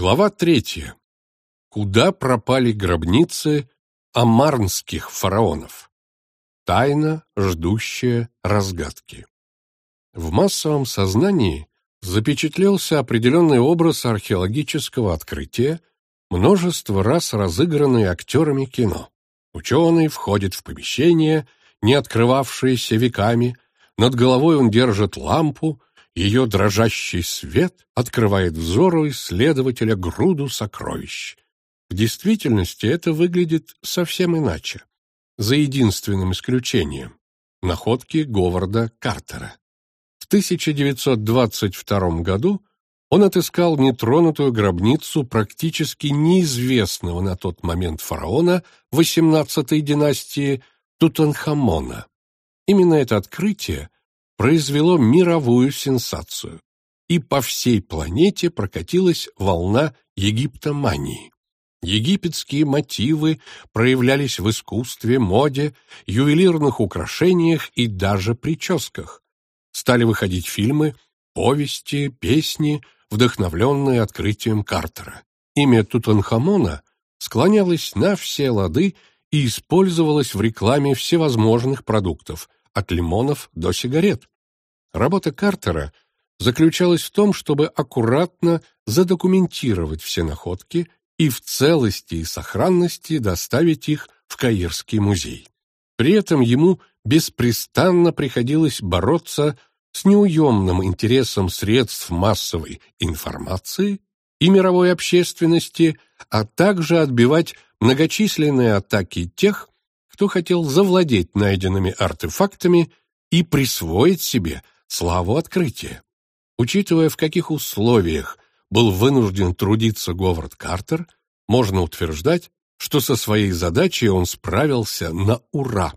Глава третья. Куда пропали гробницы амарнских фараонов? Тайна, ждущая разгадки. В массовом сознании запечатлелся определенный образ археологического открытия, множество раз разыгранный актерами кино. Ученый входит в помещение, не открывавшееся веками, над головой он держит лампу, ее дрожащий свет открывает взору исследователя груду сокровищ. В действительности это выглядит совсем иначе, за единственным исключением – находки Говарда Картера. В 1922 году он отыскал нетронутую гробницу практически неизвестного на тот момент фараона XVIII династии Тутанхамона. Именно это открытие произвело мировую сенсацию, и по всей планете прокатилась волна египтомании. Египетские мотивы проявлялись в искусстве, моде, ювелирных украшениях и даже прическах. Стали выходить фильмы, повести, песни, вдохновленные открытием Картера. Имя Тутанхамона склонялось на все лады и использовалось в рекламе всевозможных продуктов, от лимонов до сигарет. Работа Картера заключалась в том, чтобы аккуратно задокументировать все находки и в целости и сохранности доставить их в Каирский музей. При этом ему беспрестанно приходилось бороться с неуемным интересом средств массовой информации и мировой общественности, а также отбивать многочисленные атаки тех, кто хотел завладеть найденными артефактами и присвоить себе славу открытия. Учитывая, в каких условиях был вынужден трудиться Говард Картер, можно утверждать, что со своей задачей он справился на ура.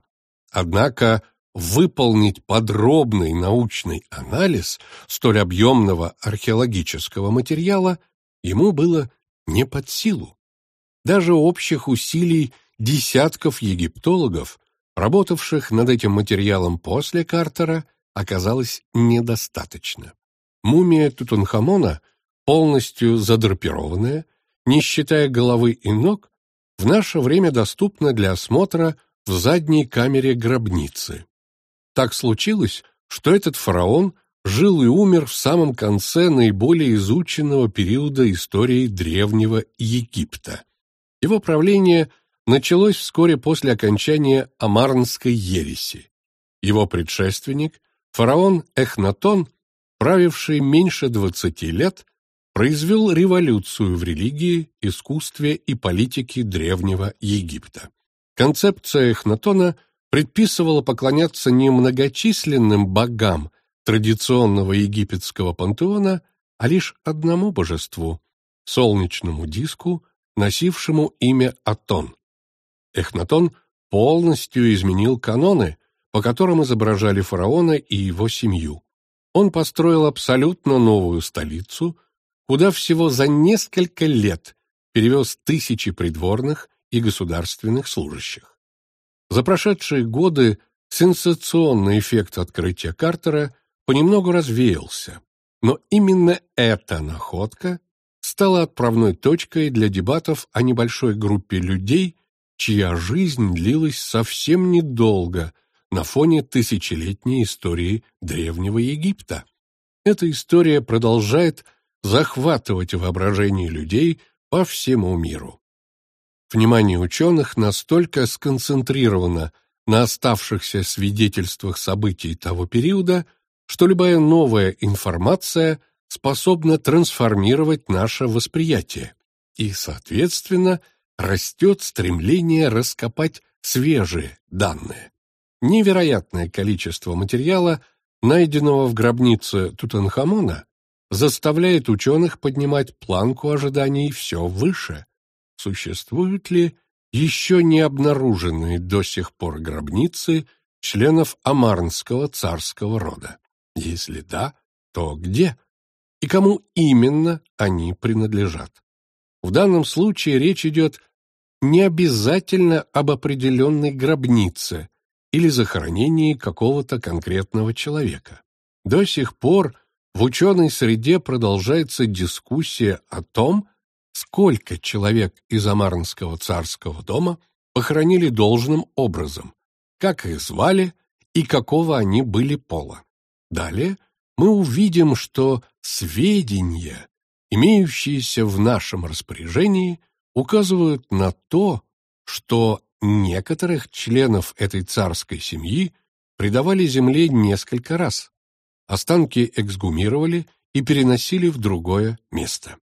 Однако выполнить подробный научный анализ столь объемного археологического материала ему было не под силу. Даже общих усилий десятков египтологов, работавших над этим материалом после Картера, оказалось недостаточно. Мумия Тутанхамона, полностью задрапированная, не считая головы и ног, в наше время доступна для осмотра в задней камере гробницы. Так случилось, что этот фараон жил и умер в самом конце наиболее изученного периода истории Древнего Египта. Его правление началось вскоре после окончания Амарнской ереси. Его предшественник, фараон Эхнатон, правивший меньше двадцати лет, произвел революцию в религии, искусстве и политике Древнего Египта. Концепция Эхнатона – предписывала поклоняться не многочисленным богам традиционного египетского пантеона, а лишь одному божеству — солнечному диску, носившему имя Атон. Эхнатон полностью изменил каноны, по которым изображали фараона и его семью. Он построил абсолютно новую столицу, куда всего за несколько лет перевез тысячи придворных и государственных служащих. За прошедшие годы сенсационный эффект открытия Картера понемногу развеялся, но именно эта находка стала отправной точкой для дебатов о небольшой группе людей, чья жизнь длилась совсем недолго на фоне тысячелетней истории Древнего Египта. Эта история продолжает захватывать воображение людей по всему миру. Внимание ученых настолько сконцентрировано на оставшихся свидетельствах событий того периода, что любая новая информация способна трансформировать наше восприятие, и, соответственно, растет стремление раскопать свежие данные. Невероятное количество материала, найденного в гробнице Тутанхамона, заставляет ученых поднимать планку ожиданий все выше – существуют ли еще не обнаруженные до сих пор гробницы членов Амарнского царского рода? Если да, то где? И кому именно они принадлежат? В данном случае речь идет не обязательно об определенной гробнице или захоронении какого-то конкретного человека. До сих пор в ученой среде продолжается дискуссия о том, сколько человек из Амарнского царского дома похоронили должным образом, как их звали и какого они были пола. Далее мы увидим, что сведения, имеющиеся в нашем распоряжении, указывают на то, что некоторых членов этой царской семьи предавали земле несколько раз. Останки эксгумировали и переносили в другое место.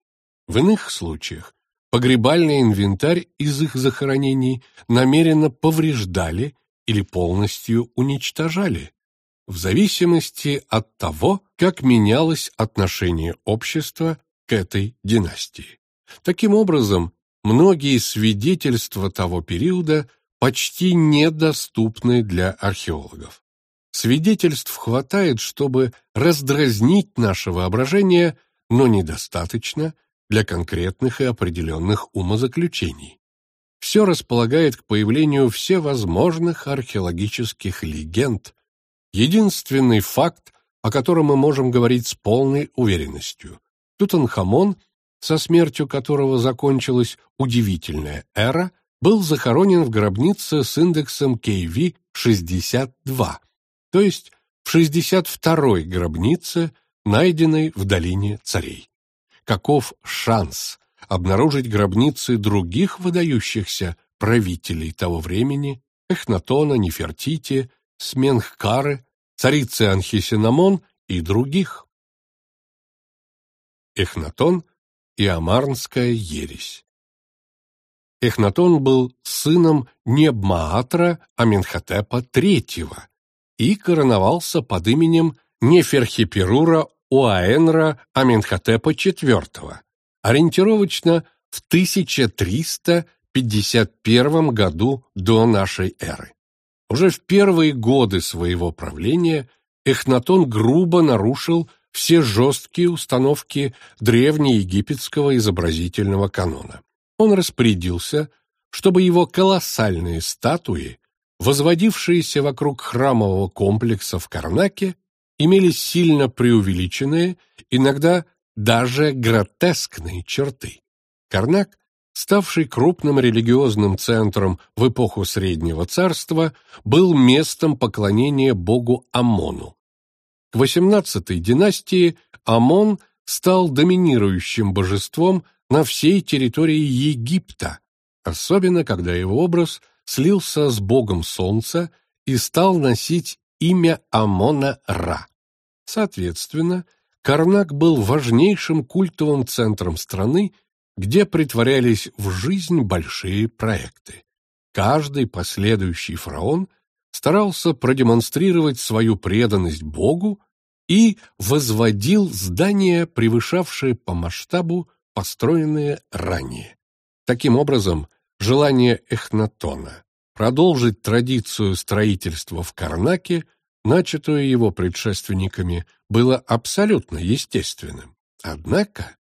В иных случаях погребальный инвентарь из их захоронений намеренно повреждали или полностью уничтожали, в зависимости от того, как менялось отношение общества к этой династии. Таким образом, многие свидетельства того периода почти недоступны для археологов. Свидетельств хватает, чтобы раздразнить наше воображение, но недостаточно для конкретных и определенных умозаключений. Все располагает к появлению всевозможных археологических легенд. Единственный факт, о котором мы можем говорить с полной уверенностью. Тутанхамон, со смертью которого закончилась удивительная эра, был захоронен в гробнице с индексом KV-62, то есть в 62-й гробнице, найденной в долине царей. Каков шанс обнаружить гробницы других выдающихся правителей того времени, Эхнатона, Нефертити, Сменхкары, царицы Анхисинамон и других? Эхнатон и Амарнская ересь Эхнатон был сыном Небмаатра Аменхотепа III и короновался под именем Неферхиперура Уаэнра Аменхотепа IV, ориентировочно в 1351 году до нашей эры. Уже в первые годы своего правления Эхнатон грубо нарушил все жесткие установки древнеегипетского изобразительного канона он распорядился, чтобы его колоссальные статуи, возводившиеся вокруг храмового комплекса в Карнаке, имели сильно преувеличенные, иногда даже гротескные черты. Карнак, ставший крупным религиозным центром в эпоху Среднего Царства, был местом поклонения богу Амону. XVIII династии Амон стал доминирующим божеством на всей территории Египта, особенно когда его образ слился с богом солнца и стал носить имя Амона-Ра. Соответственно, Карнак был важнейшим культовым центром страны, где притворялись в жизнь большие проекты. Каждый последующий фараон старался продемонстрировать свою преданность Богу и возводил здания, превышавшие по масштабу построенные ранее. Таким образом, желание Эхнатона продолжить традицию строительства в Карнаке, начатую его предшественниками, было абсолютно естественным. Однако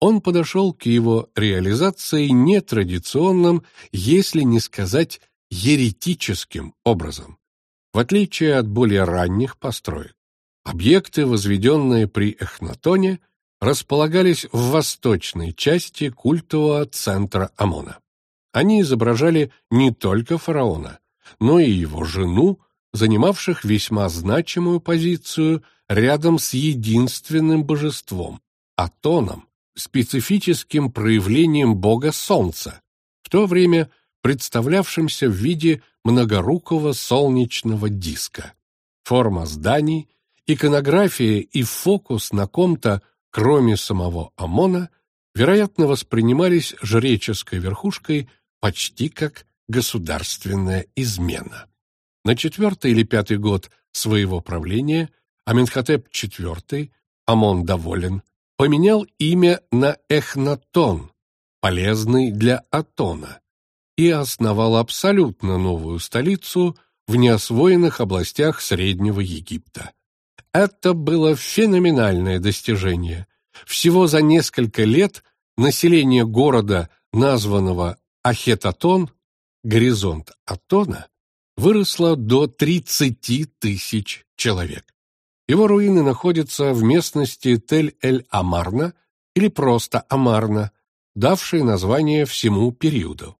он подошел к его реализации нетрадиционным, если не сказать еретическим образом. В отличие от более ранних построек, объекты, возведенные при Эхнатоне, располагались в восточной части культового центра Амона. Они изображали не только фараона, но и его жену, занимавших весьма значимую позицию рядом с единственным божеством – Атоном, специфическим проявлением бога Солнца, в то время представлявшимся в виде многорукого солнечного диска. Форма зданий, иконография и фокус на ком-то кроме самого ОМОНа, вероятно, воспринимались жреческой верхушкой почти как государственная измена. На четвертый или пятый год своего правления Аменхотеп IV, Амон доволен, поменял имя на Эхнатон, полезный для Атона, и основал абсолютно новую столицу в неосвоенных областях Среднего Египта. Это было феноменальное достижение. Всего за несколько лет население города, названного Ахетатон, горизонт Атона, выросло до 30 тысяч человек. Его руины находятся в местности Тель-эль-Амарна или просто Амарна, давшей название всему периоду.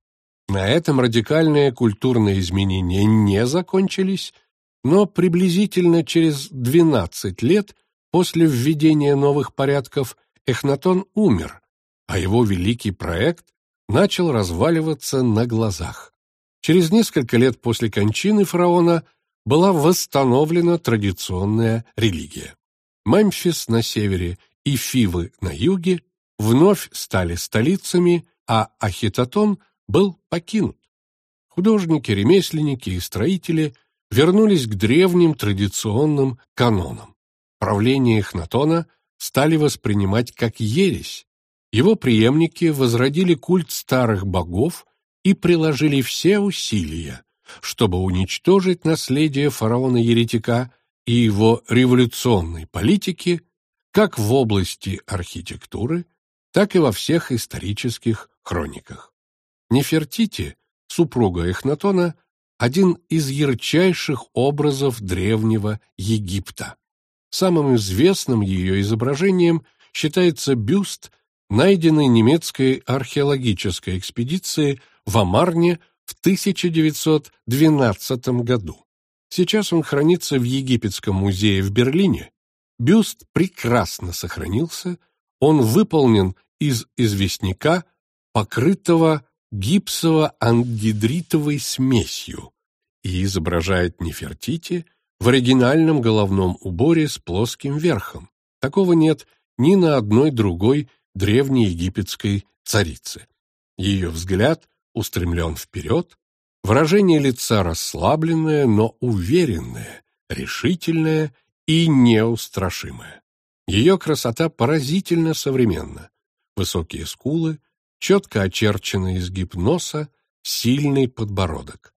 На этом радикальные культурные изменения не закончились, но приблизительно через 12 лет после введения новых порядков Эхнатон умер, а его великий проект начал разваливаться на глазах. Через несколько лет после кончины фараона была восстановлена традиционная религия. Мемфис на севере и Фивы на юге вновь стали столицами, а Ахитотон был покинут. Художники, ремесленники и строители вернулись к древним традиционным канонам. Правление Эхнатона стали воспринимать как ересь. Его преемники возродили культ старых богов и приложили все усилия, чтобы уничтожить наследие фараона-еретика и его революционной политики как в области архитектуры, так и во всех исторических хрониках. Нефертити, супруга Эхнатона, один из ярчайших образов древнего Египта. Самым известным ее изображением считается бюст, найденный немецкой археологической экспедицией в Амарне в 1912 году. Сейчас он хранится в Египетском музее в Берлине. Бюст прекрасно сохранился, он выполнен из известняка, покрытого гипсово-ангидритовой смесью и изображает Нефертити в оригинальном головном уборе с плоским верхом. Такого нет ни на одной другой древнеегипетской царице. Ее взгляд устремлен вперед, выражение лица расслабленное, но уверенное, решительное и неустрашимое. Ее красота поразительно современна. Высокие скулы, четко очерченный изгиб носа, сильный подбородок.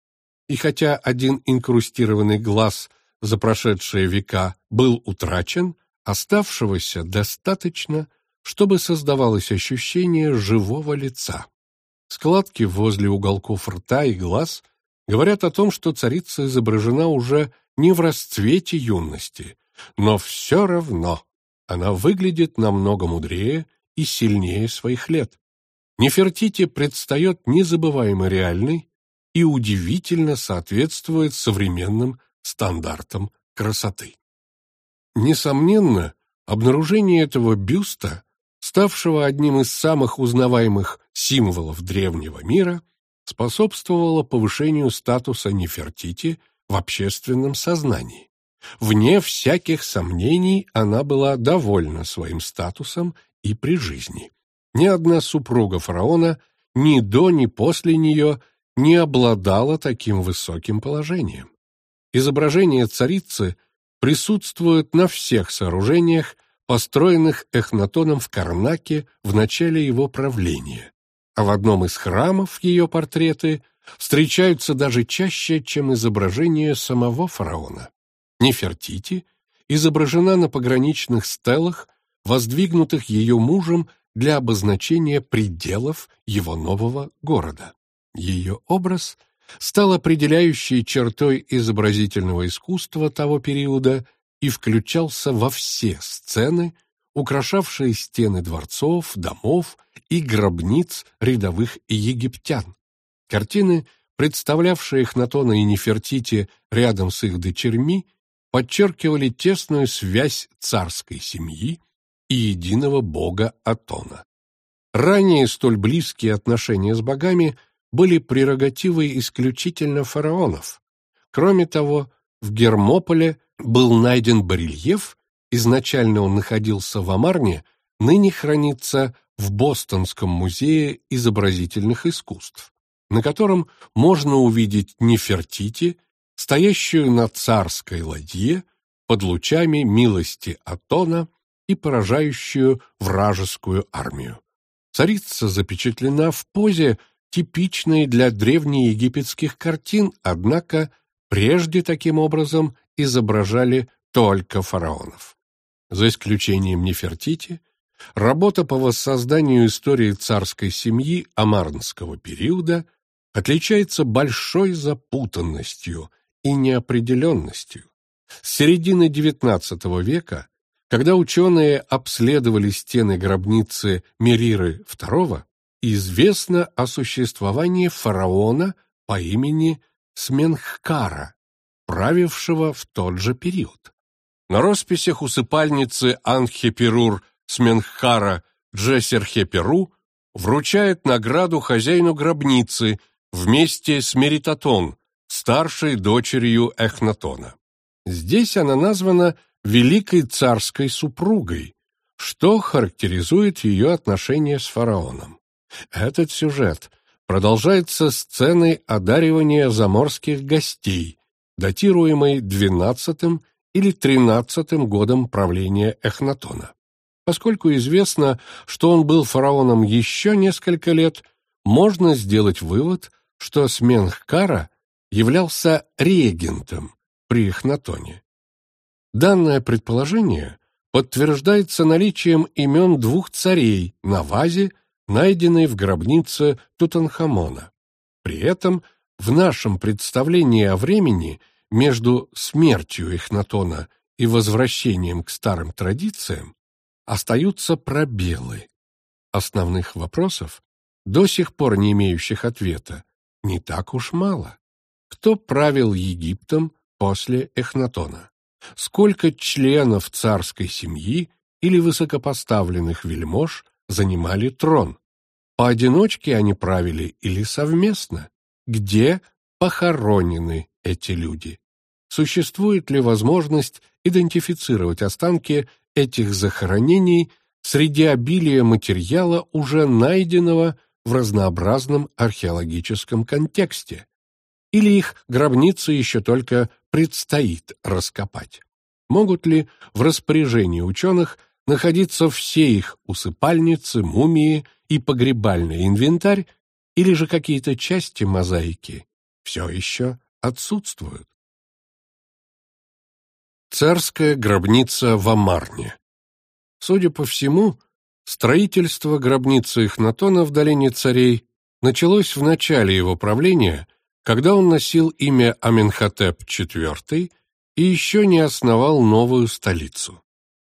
И хотя один инкрустированный глаз за прошедшие века был утрачен, оставшегося достаточно, чтобы создавалось ощущение живого лица. Складки возле уголков рта и глаз говорят о том, что царица изображена уже не в расцвете юности, но все равно она выглядит намного мудрее и сильнее своих лет. Нефертити предстает незабываемо реальной и удивительно соответствует современным стандартам красоты. Несомненно, обнаружение этого бюста, ставшего одним из самых узнаваемых символов древнего мира, способствовало повышению статуса Нефертити в общественном сознании. Вне всяких сомнений она была довольна своим статусом и при жизни. Ни одна супруга фараона ни до, ни после нее не обладала таким высоким положением. Изображение царицы присутствует на всех сооружениях, построенных Эхнатоном в Карнаке в начале его правления, а в одном из храмов ее портреты встречаются даже чаще, чем изображение самого фараона. Нефертити изображена на пограничных стелах, воздвигнутых ее мужем для обозначения пределов его нового города. Ее образ стал определяющей чертой изобразительного искусства того периода и включался во все сцены, украшавшие стены дворцов, домов и гробниц рядовых египтян. Картины, представлявшие их Натона и Нефертити рядом с их дочерьми, подчеркивали тесную связь царской семьи и единого бога Атона. Ранее столь близкие отношения с богами были прерогативой исключительно фараонов. Кроме того, в Гермополе был найден барельеф, изначально он находился в Амарне, ныне хранится в Бостонском музее изобразительных искусств, на котором можно увидеть Нефертити, стоящую на царской ладье под лучами милости Атона и поражающую вражескую армию. Царица запечатлена в позе, типичной для древнеегипетских картин, однако прежде таким образом изображали только фараонов. За исключением Нефертити, работа по воссозданию истории царской семьи Амарнского периода отличается большой запутанностью и неопределенностью. С середины XIX века когда ученые обследовали стены гробницы Мериры II, известно о существовании фараона по имени Сменхкара, правившего в тот же период. На росписях усыпальницы Анхеперур Сменхкара Джессерхеперу вручает награду хозяину гробницы вместе с Меритатон, старшей дочерью Эхнатона. Здесь она названа великой царской супругой, что характеризует ее отношения с фараоном. Этот сюжет продолжается сценой одаривания заморских гостей, датируемой XII или XIII годом правления Эхнатона. Поскольку известно, что он был фараоном еще несколько лет, можно сделать вывод, что Сменхкара являлся регентом при Эхнатоне. Данное предположение подтверждается наличием имен двух царей на вазе, найденной в гробнице Тутанхамона. При этом в нашем представлении о времени между смертью Эхнатона и возвращением к старым традициям остаются пробелы. Основных вопросов, до сих пор не имеющих ответа, не так уж мало. Кто правил Египтом после Эхнатона? Сколько членов царской семьи или высокопоставленных вельмож занимали трон? Поодиночке они правили или совместно? Где похоронены эти люди? Существует ли возможность идентифицировать останки этих захоронений среди обилия материала, уже найденного в разнообразном археологическом контексте? Или их гробницы еще только предстоит раскопать? Могут ли в распоряжении ученых находиться все их усыпальницы, мумии и погребальный инвентарь, или же какие-то части мозаики все еще отсутствуют? Царская гробница в Амарне. Судя по всему, строительство гробницы Эхнатона в долине царей началось в начале его правления, когда он носил имя Аменхотеп IV и еще не основал новую столицу.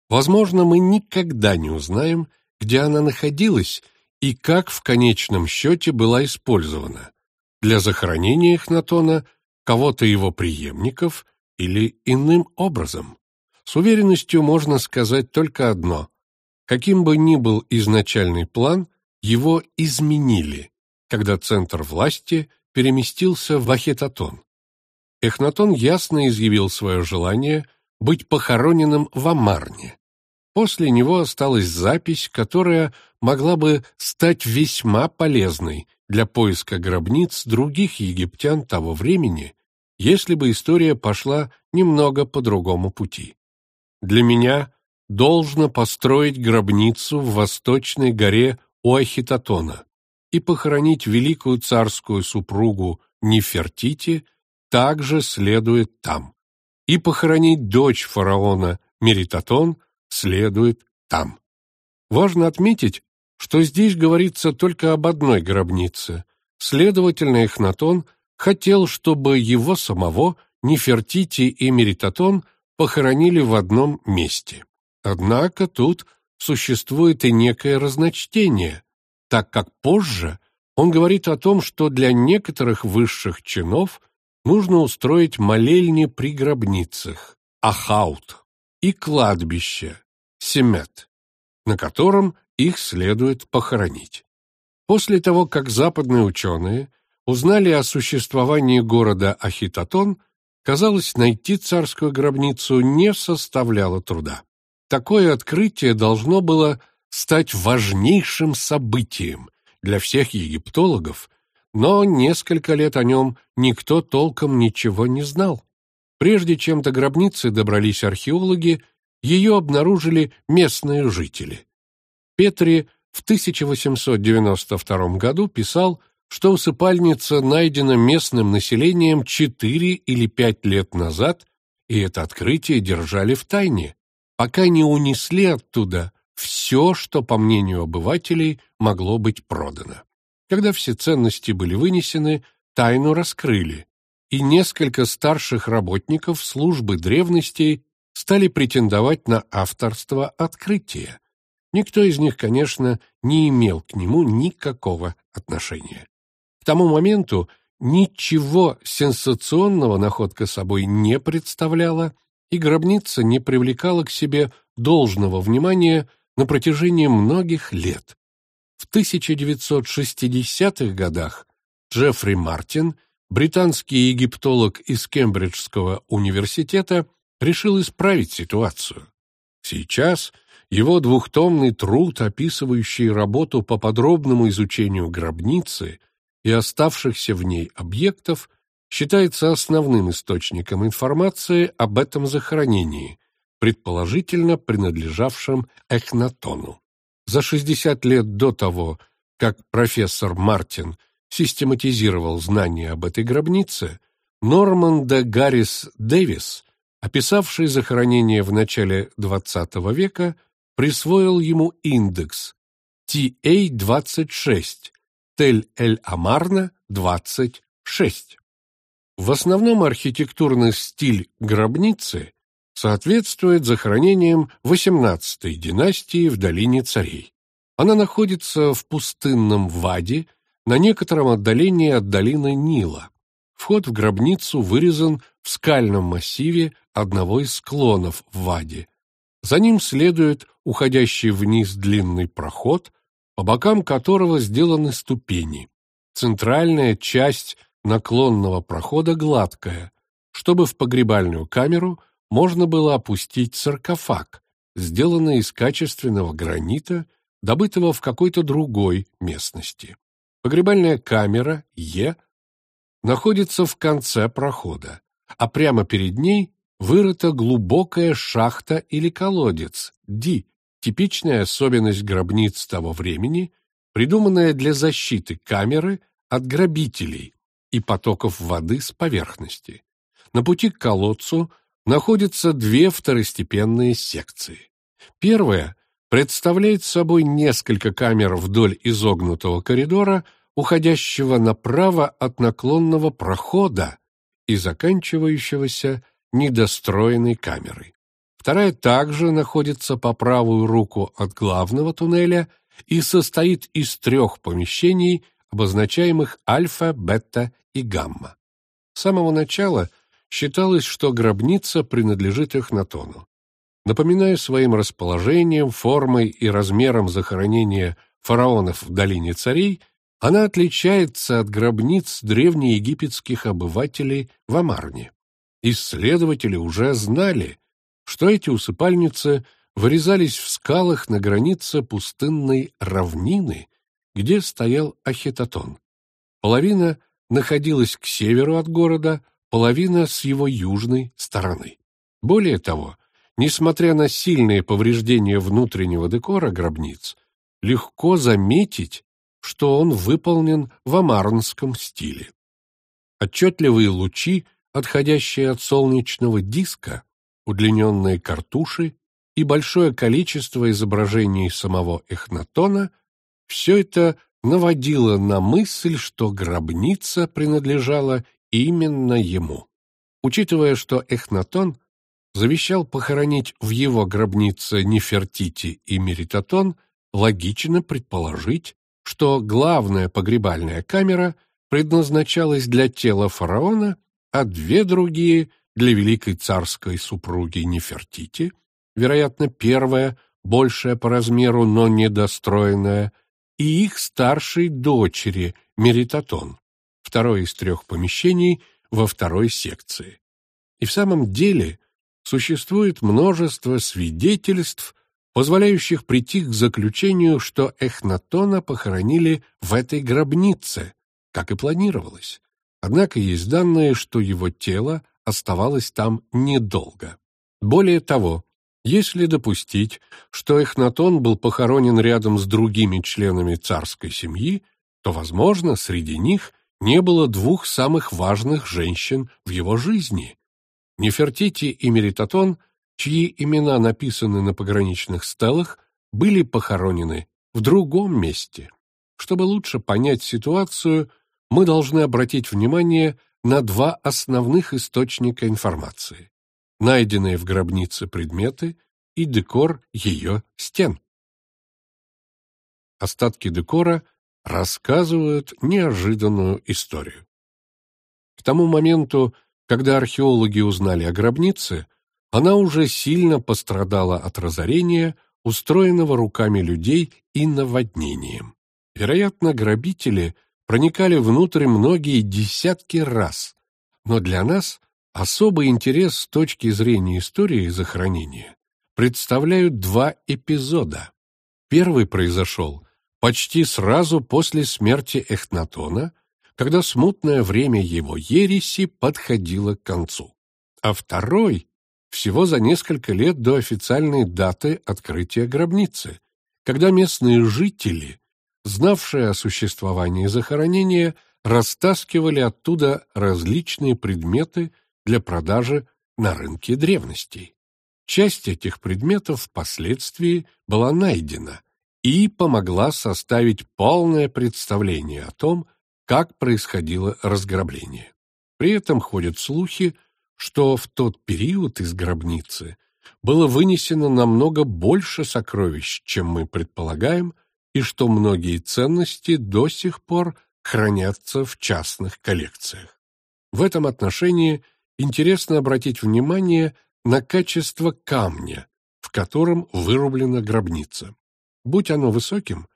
Возможно, мы никогда не узнаем, где она находилась и как в конечном счете была использована для захоронения Эхнатона, кого-то его преемников – или иным образом. С уверенностью можно сказать только одно. Каким бы ни был изначальный план, его изменили, когда центр власти переместился в Ахетатон. Эхнатон ясно изъявил свое желание быть похороненным в Амарне. После него осталась запись, которая могла бы стать весьма полезной для поиска гробниц других египтян того времени, если бы история пошла немного по другому пути. Для меня должно построить гробницу в восточной горе Уахитатона и похоронить великую царскую супругу Нефертити также следует там, и похоронить дочь фараона Меритатон следует там. Важно отметить, что здесь говорится только об одной гробнице, следовательно, Эхнатон – хотел, чтобы его самого Нефертити и Меритатон похоронили в одном месте. Однако тут существует и некое разночтение, так как позже он говорит о том, что для некоторых высших чинов нужно устроить молельни при гробницах, ахаут, и кладбище, семет, на котором их следует похоронить. После того, как западные ученые узнали о существовании города Ахитотон, казалось, найти царскую гробницу не составляло труда. Такое открытие должно было стать важнейшим событием для всех египтологов, но несколько лет о нем никто толком ничего не знал. Прежде чем до гробницы добрались археологи, ее обнаружили местные жители. Петри в 1892 году писал, что усыпальница найдена местным населением четыре или пять лет назад, и это открытие держали в тайне, пока не унесли оттуда все, что, по мнению обывателей, могло быть продано. Когда все ценности были вынесены, тайну раскрыли, и несколько старших работников службы древностей стали претендовать на авторство открытия. Никто из них, конечно, не имел к нему никакого отношения. К тому моменту ничего сенсационного находка собой не представляла, и гробница не привлекала к себе должного внимания на протяжении многих лет. В 1960-х годах Джеффри Мартин, британский египтолог из Кембриджского университета, решил исправить ситуацию. Сейчас его двухтомный труд, описывающий работу по подробному изучению гробницы и оставшихся в ней объектов, считается основным источником информации об этом захоронении, предположительно принадлежавшем Эхнатону. За 60 лет до того, как профессор Мартин систематизировал знания об этой гробнице, Норман де Гаррис Дэвис, описавший захоронение в начале XX века, присвоил ему индекс TA-26, Тель-эль-Амарна 26. В основном архитектурный стиль гробницы соответствует захоронениям XVIII династии в Долине Царей. Она находится в пустынном Ваде, на некотором отдалении от долины Нила. Вход в гробницу вырезан в скальном массиве одного из склонов в Ваде. За ним следует уходящий вниз длинный проход, по бокам которого сделаны ступени. Центральная часть наклонного прохода гладкая, чтобы в погребальную камеру можно было опустить саркофаг, сделанный из качественного гранита, добытого в какой-то другой местности. Погребальная камера Е находится в конце прохода, а прямо перед ней вырыта глубокая шахта или колодец Ди, типичная особенность гробниц того времени, придуманная для защиты камеры от грабителей, и потоков воды с поверхности. На пути к колодцу находятся две второстепенные секции. Первая представляет собой несколько камер вдоль изогнутого коридора, уходящего направо от наклонного прохода и заканчивающегося недостроенной камерой. Вторая также находится по правую руку от главного туннеля и состоит из трех помещений, обозначаемых альфа, бета и гамма. С самого начала считалось, что гробница принадлежит Эхнатону. Напоминая своим расположением, формой и размером захоронения фараонов в долине царей, она отличается от гробниц древнеегипетских обывателей в Амарне. Исследователи уже знали, что эти усыпальницы вырезались в скалах на границе пустынной равнины, где стоял Ахитотон. Половина находилась к северу от города, половина с его южной стороны. Более того, несмотря на сильные повреждения внутреннего декора гробниц, легко заметить, что он выполнен в амарнском стиле. Отчетливые лучи, отходящие от солнечного диска, удлиненные картуши и большое количество изображений самого Эхнатона – все это наводило на мысль, что гробница принадлежала именно ему. Учитывая, что Эхнатон завещал похоронить в его гробнице Нефертити и Меритатон, логично предположить, что главная погребальная камера предназначалась для тела фараона, а две другие — для великой царской супруги Нефертити, вероятно, первая, большая по размеру, но недостроенная, и их старшей дочери Меритатон, второе из трех помещений во второй секции. И в самом деле существует множество свидетельств, позволяющих прийти к заключению, что Эхнатона похоронили в этой гробнице, как и планировалось. Однако есть данные, что его тело оставалось там недолго. Более того, если допустить, что Эхнатон был похоронен рядом с другими членами царской семьи, то, возможно, среди них не было двух самых важных женщин в его жизни. Нефертити и Меритатон, чьи имена написаны на пограничных стелах, были похоронены в другом месте. Чтобы лучше понять ситуацию, мы должны обратить внимание на два основных источника информации найденные в гробнице предметы и декор ее стен. остатки декора рассказывают неожиданную историю. К тому моменту, когда археологи узнали о гробнице, она уже сильно пострадала от разорения, устроенного руками людей и наводнением. Вероятно, грабители проникали внутрь многие десятки раз, но для нас особый интерес с точки зрения истории захоронения представляют два эпизода. Первый произошел почти сразу после смерти Эхнатона, когда смутное время его ереси подходило к концу. А второй — всего за несколько лет до официальной даты открытия гробницы, когда местные жители, знавшие о существовании захоронения, растаскивали оттуда различные предметы для продажи на рынке древностей. Часть этих предметов впоследствии была найдена и помогла составить полное представление о том, как происходило разграбление. При этом ходят слухи, что в тот период из гробницы было вынесено намного больше сокровищ, чем мы предполагаем, и что многие ценности до сих пор хранятся в частных коллекциях. В этом отношении интересно обратить внимание на качество камня, в котором вырублена гробница. Будь оно высоким,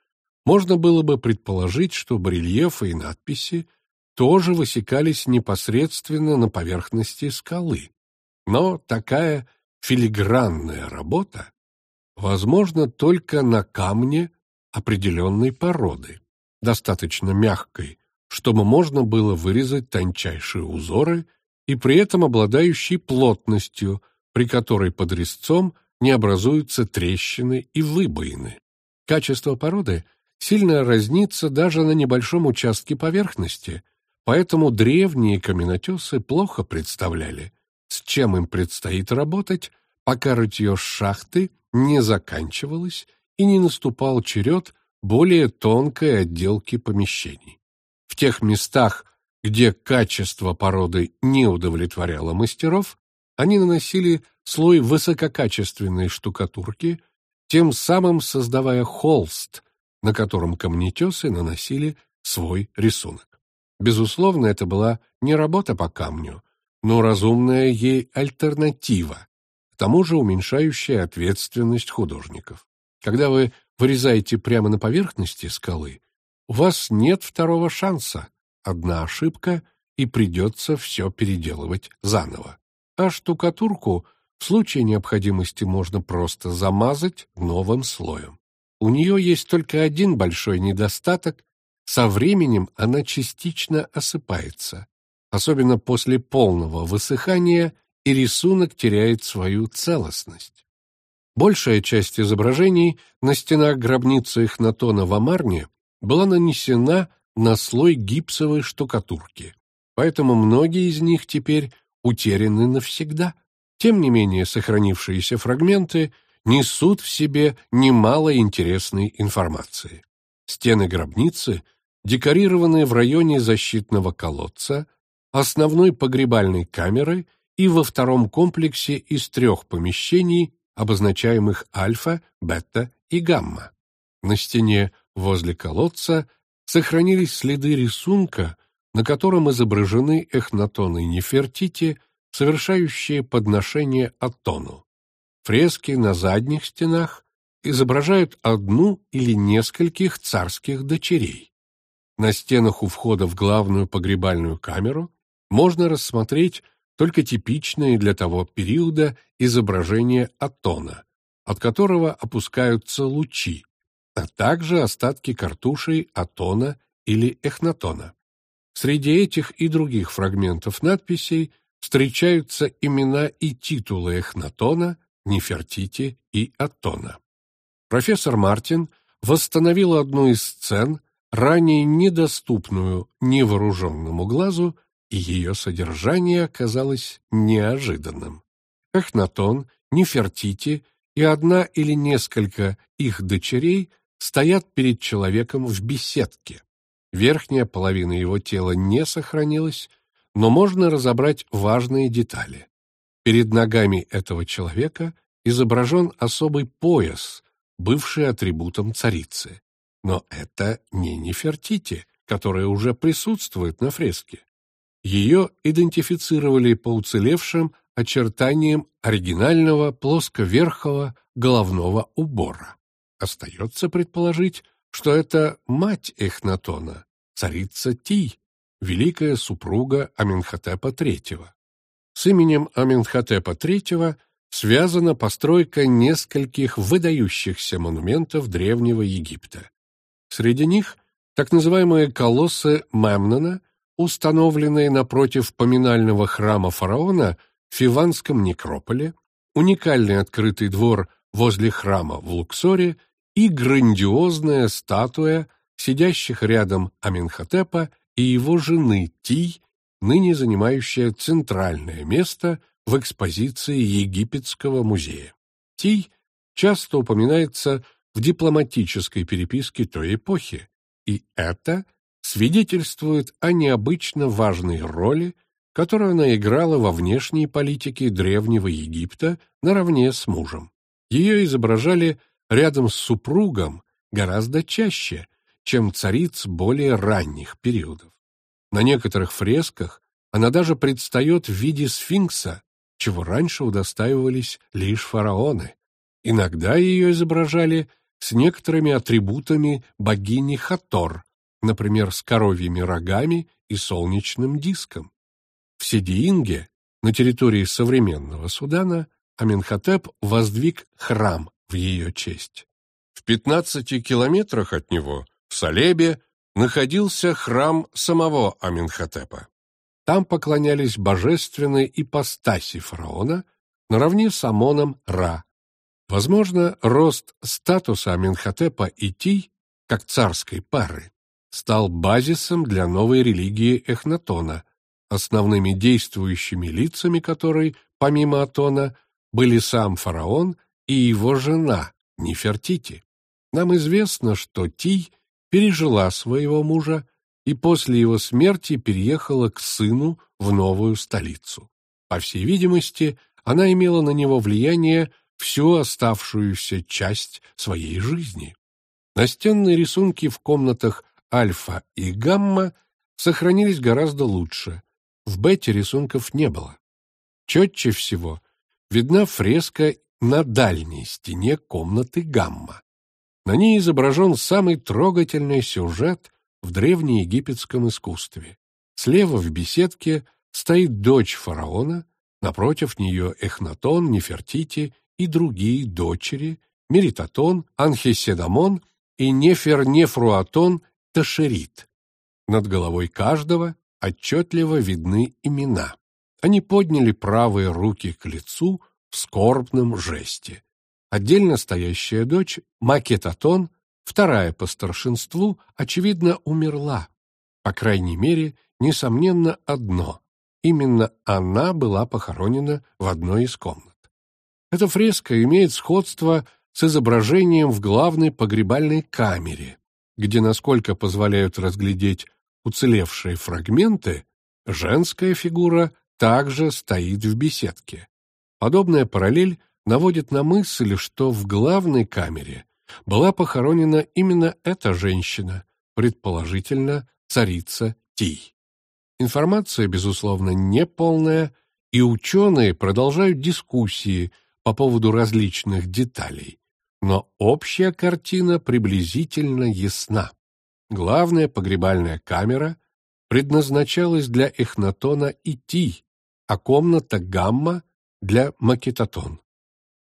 можно было бы предположить, что барельефы и надписи тоже высекались непосредственно на поверхности скалы. Но такая филигранная работа возможна только на камне определенной породы, достаточно мягкой, чтобы можно было вырезать тончайшие узоры и при этом обладающей плотностью, при которой под резцом не образуются трещины и выбоины. Качество породы сильно разнится даже на небольшом участке поверхности, поэтому древние каменотесы плохо представляли, с чем им предстоит работать, пока рытье шахты не заканчивалось и не наступал черед более тонкой отделки помещений. В тех местах, где качество породы не удовлетворяло мастеров, они наносили слой высококачественной штукатурки, тем самым создавая холст, на котором камнетесы наносили свой рисунок. Безусловно, это была не работа по камню, но разумная ей альтернатива, к тому же уменьшающая ответственность художников. Когда вы вырезаете прямо на поверхности скалы, у вас нет второго шанса, одна ошибка, и придется все переделывать заново. А штукатурку в случае необходимости можно просто замазать новым слоем. У нее есть только один большой недостаток – со временем она частично осыпается, особенно после полного высыхания, и рисунок теряет свою целостность. Большая часть изображений на стенах гробницы Эхнатона в Амарне была нанесена на слой гипсовой штукатурки, поэтому многие из них теперь утеряны навсегда. Тем не менее, сохранившиеся фрагменты несут в себе немало интересной информации. Стены гробницы декорированы в районе защитного колодца, основной погребальной камеры и во втором комплексе из трех помещений, обозначаемых альфа, бета и гамма. На стене возле колодца сохранились следы рисунка, на котором изображены эхнатоны Нефертити, совершающие подношение Атону. Фрески на задних стенах изображают одну или нескольких царских дочерей. На стенах у входа в главную погребальную камеру можно рассмотреть только типичные для того периода изображения Атона, от которого опускаются лучи, а также остатки картушей Атона или Эхнатона. Среди этих и других фрагментов надписей встречаются имена и титулы Эхнатона, Нефертити и Аттона. Профессор Мартин восстановил одну из сцен, ранее недоступную невооруженному глазу, и ее содержание оказалось неожиданным. Эхнатон, Нефертити и одна или несколько их дочерей стоят перед человеком в беседке. Верхняя половина его тела не сохранилась, но можно разобрать важные детали. Перед ногами этого человека изображен особый пояс, бывший атрибутом царицы. Но это не Нефертити, которая уже присутствует на фреске. Ее идентифицировали по уцелевшим очертаниям оригинального плосковерхого головного убора. Остается предположить, что это мать Эхнатона, царица Ти, великая супруга Аменхотепа III. С именем Аменхотепа III связана постройка нескольких выдающихся монументов Древнего Египта. Среди них так называемые колоссы Мемнона, установленные напротив поминального храма фараона в Фиванском некрополе, уникальный открытый двор возле храма в Луксоре и грандиозная статуя сидящих рядом Аменхотепа и его жены Ти, ныне занимающая центральное место в экспозиции Египетского музея. Ти часто упоминается в дипломатической переписке той эпохи, и это свидетельствует о необычно важной роли, которую она играла во внешней политике Древнего Египта наравне с мужем. Ее изображали рядом с супругом гораздо чаще, чем цариц более ранних периодов. На некоторых фресках она даже предстает в виде сфинкса, чего раньше удостаивались лишь фараоны. Иногда ее изображали с некоторыми атрибутами богини Хатор, например, с коровьими рогами и солнечным диском. В Седиинге, на территории современного Судана, Аменхотеп воздвиг храм в ее честь. В 15 километрах от него, в Салебе, находился храм самого Аменхотепа. Там поклонялись божественной ипостаси фараона наравне с Амоном Ра. Возможно, рост статуса Аменхотепа и Ти, как царской пары, стал базисом для новой религии Эхнатона, основными действующими лицами которой, помимо Атона, были сам фараон и его жена Нефертити. Нам известно, что Ти пережила своего мужа и после его смерти переехала к сыну в новую столицу. По всей видимости, она имела на него влияние всю оставшуюся часть своей жизни. Настенные рисунки в комнатах альфа и гамма сохранились гораздо лучше. В бете рисунков не было. Четче всего видна фреска на дальней стене комнаты гамма. На ней изображен самый трогательный сюжет в древнеегипетском искусстве. Слева в беседке стоит дочь фараона, напротив нее Эхнатон, Нефертити и другие дочери, Меритатон, Анхеседамон и Нефернефруатон Ташерит. Над головой каждого отчетливо видны имена. Они подняли правые руки к лицу в скорбном жесте. Отдельно стоящая дочь, Макетатон, вторая по старшинству, очевидно, умерла. По крайней мере, несомненно, одно. Именно она была похоронена в одной из комнат. Эта фреска имеет сходство с изображением в главной погребальной камере, где, насколько позволяют разглядеть уцелевшие фрагменты, женская фигура также стоит в беседке. Подобная параллель наводит на мысль, что в главной камере была похоронена именно эта женщина, предположительно царица Ти. Информация, безусловно, неполная, и ученые продолжают дискуссии по поводу различных деталей, но общая картина приблизительно ясна. Главная погребальная камера предназначалась для Эхнатона и Ти, а комната Гамма — для Макетатон.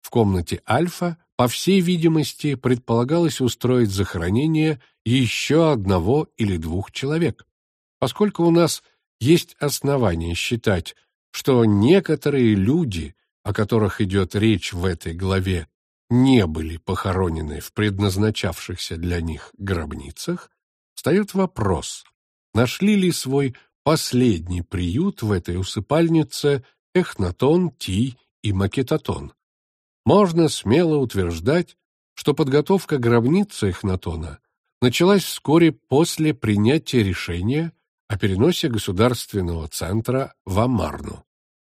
В комнате Альфа, по всей видимости, предполагалось устроить захоронение еще одного или двух человек. Поскольку у нас есть основания считать, что некоторые люди, о которых идет речь в этой главе, не были похоронены в предназначавшихся для них гробницах, встает вопрос, нашли ли свой последний приют в этой усыпальнице Эхнатон, Ти и Макетатон. Можно смело утверждать, что подготовка гробницы Эхнатона началась вскоре после принятия решения о переносе государственного центра в Амарну.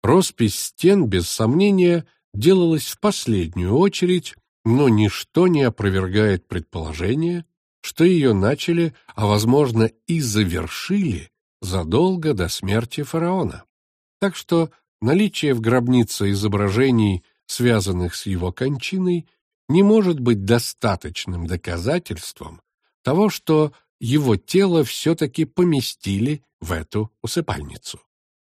Роспись стен, без сомнения, делалась в последнюю очередь, но ничто не опровергает предположение, что ее начали, а, возможно, и завершили задолго до смерти фараона. Так что наличие в гробнице изображений, связанных с его кончиной, не может быть достаточным доказательством того, что его тело все-таки поместили в эту усыпальницу.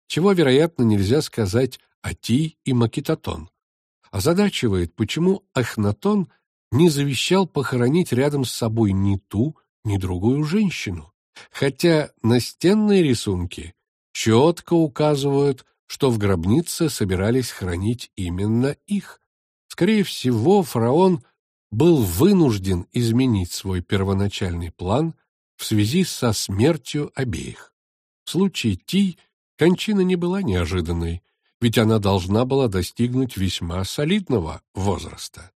Чего, вероятно, нельзя сказать о Ти и Макитатон. Озадачивает, почему Ахнатон не завещал похоронить рядом с собой ни ту, ни другую женщину, хотя настенные рисунки четко указывают, что в гробнице собирались хранить именно их. Скорее всего, фараон был вынужден изменить свой первоначальный план в связи со смертью обеих. В случае Ти кончина не была неожиданной, ведь она должна была достигнуть весьма солидного возраста.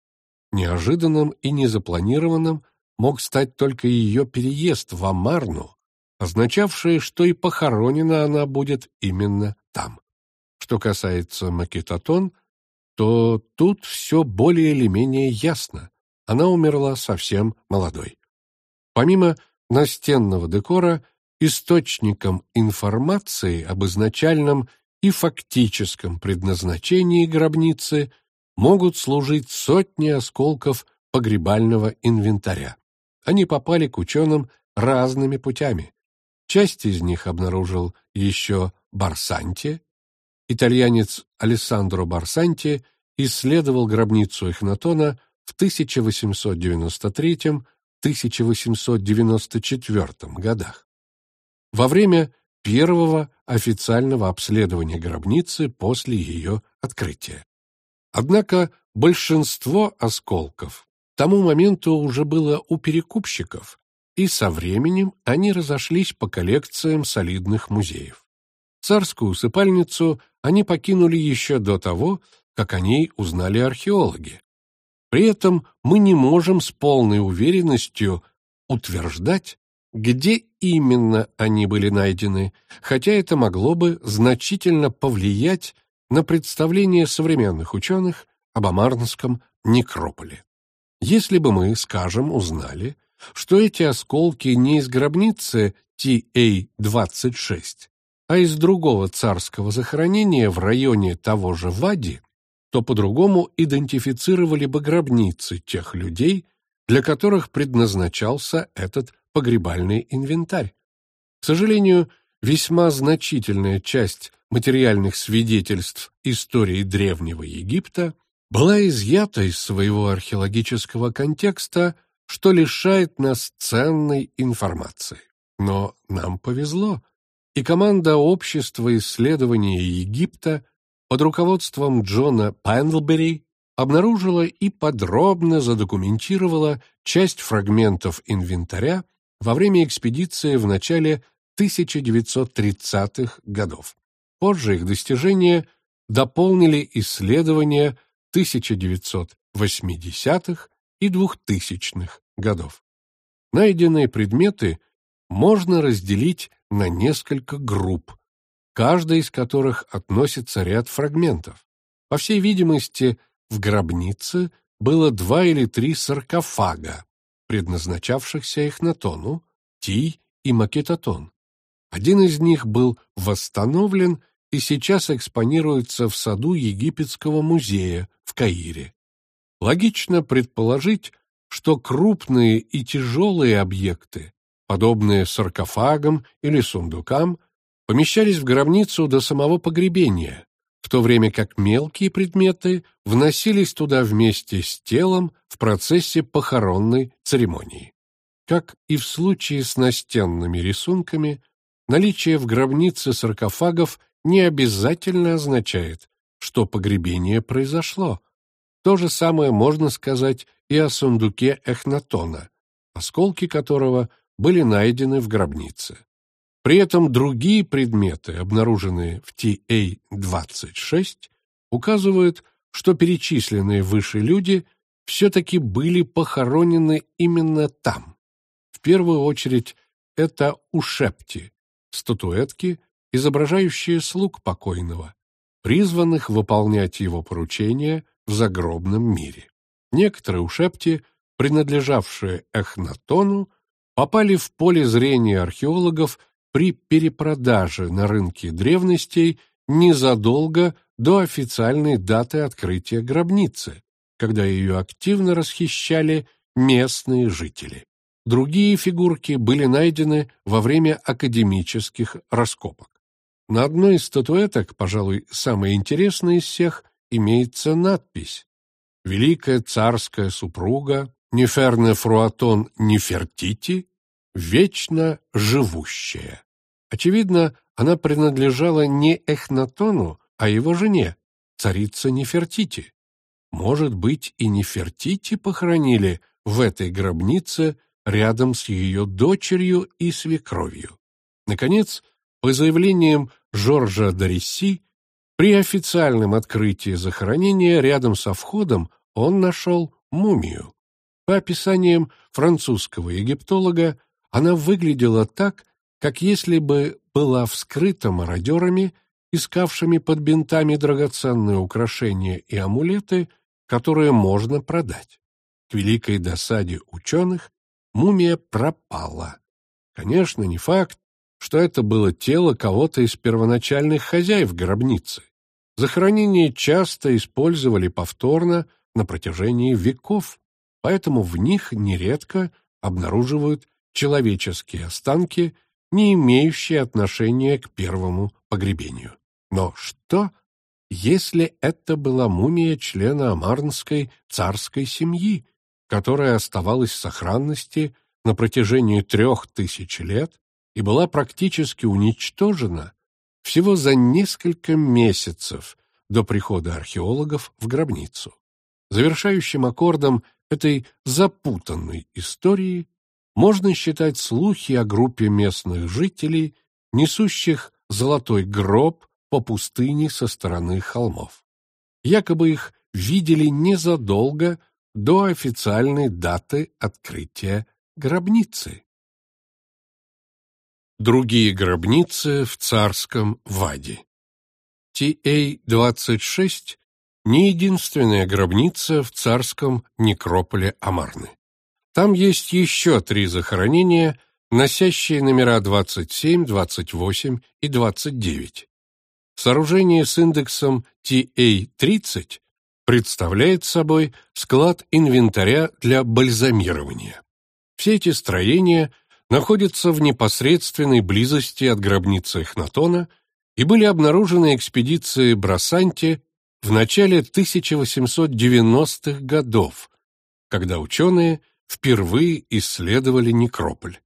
Неожиданным и незапланированным мог стать только ее переезд в Амарну, означавшее, что и похоронена она будет именно там. Что касается Макитатон, то тут все более или менее ясно. Она умерла совсем молодой. Помимо настенного декора, источником информации об изначальном и фактическом предназначении гробницы могут служить сотни осколков погребального инвентаря. Они попали к ученым разными путями. Часть из них обнаружил еще Барсанти, итальянец Алессандро Барсанти исследовал гробницу Эхнатона в 1893-1894 годах. Во время первого официального обследования гробницы после ее открытия. Однако большинство осколков к тому моменту уже было у перекупщиков, и со временем они разошлись по коллекциям солидных музеев. Царскую усыпальницу они покинули еще до того, как о ней узнали археологи. При этом мы не можем с полной уверенностью утверждать, где именно они были найдены, хотя это могло бы значительно повлиять на представление современных ученых об Амарнском некрополе. Если бы мы, скажем, узнали, что эти осколки не из гробницы TA-26, а из другого царского захоронения в районе того же Вади, то по-другому идентифицировали бы гробницы тех людей, для которых предназначался этот погребальный инвентарь. К сожалению, весьма значительная часть материальных свидетельств истории Древнего Египта была изъята из своего археологического контекста, что лишает нас ценной информации. Но нам повезло, и команда Общества исследования Египта под руководством Джона Пендлбери обнаружила и подробно задокументировала часть фрагментов инвентаря во время экспедиции в начале 1930-х годов. Позже их достижения дополнили исследования 1980-х и 2000-х годов. Найденные предметы можно разделить на несколько групп, каждая из которых относится ряд фрагментов. По всей видимости, в гробнице было два или три саркофага, предназначавшихся Эхнатону, Ти и Макетатон. Один из них был восстановлен и сейчас экспонируется в саду Египетского музея в Каире. Логично предположить, что крупные и тяжелые объекты, подобные саркофагам или сундукам, помещались в гробницу до самого погребения, в то время как мелкие предметы вносились туда вместе с телом в процессе похоронной церемонии. Как и в случае с настенными рисунками, наличие в гробнице саркофагов не обязательно означает, что погребение произошло. То же самое можно сказать и о сундуке Эхнатона, осколки которого были найдены в гробнице. При этом другие предметы, обнаруженные в TA-26, указывают, что перечисленные выше люди все-таки были похоронены именно там. В первую очередь это ушепти, статуэтки, изображающие слуг покойного, призванных выполнять его поручения в загробном мире. Некоторые ушепти, принадлежавшие Эхнатону, попали в поле зрения археологов при перепродаже на рынке древностей незадолго до официальной даты открытия гробницы, когда ее активно расхищали местные жители. Другие фигурки были найдены во время академических раскопок. На одной из статуэток, пожалуй, самой интересной из всех, имеется надпись «Великая царская супруга Неферне Фруатон Нефертити, вечно живущая». Очевидно, она принадлежала не Эхнатону, а его жене, царице Нефертити. Может быть, и Нефертити похоронили в этой гробнице рядом с ее дочерью и свекровью. Наконец, по заявлениям Жоржа Дорисси, при официальном открытии захоронения рядом со входом он нашел мумию. По описаниям французского египтолога, она выглядела так, как если бы была вскрыта мародерами, искавшими под бинтами драгоценные украшения и амулеты, которые можно продать. К великой досаде ученых мумия пропала. Конечно, не факт, что это было тело кого-то из первоначальных хозяев гробницы. Захоронения часто использовали повторно на протяжении веков, поэтому в них нередко обнаруживают человеческие останки, не имеющие отношения к первому погребению. Но что, если это была мумия члена амарнской царской семьи, которая оставалась в сохранности на протяжении трех тысяч лет и была практически уничтожена всего за несколько месяцев до прихода археологов в гробницу. Завершающим аккордом этой запутанной истории можно считать слухи о группе местных жителей, несущих золотой гроб по пустыне со стороны холмов. Якобы их видели незадолго до официальной даты открытия гробницы. Другие гробницы в царском Ваде. TA-26 не единственная гробница в царском некрополе Амарны. Там есть еще три захоронения, носящие номера 27, 28 и 29. Сооружение с индексом TA-30 представляет собой склад инвентаря для бальзамирования. Все эти строения находятся в непосредственной близости от гробницы Эхнатона и были обнаружены экспедицией Брасанти в начале 1890-х годов, когда ученые впервые исследовали некрополь.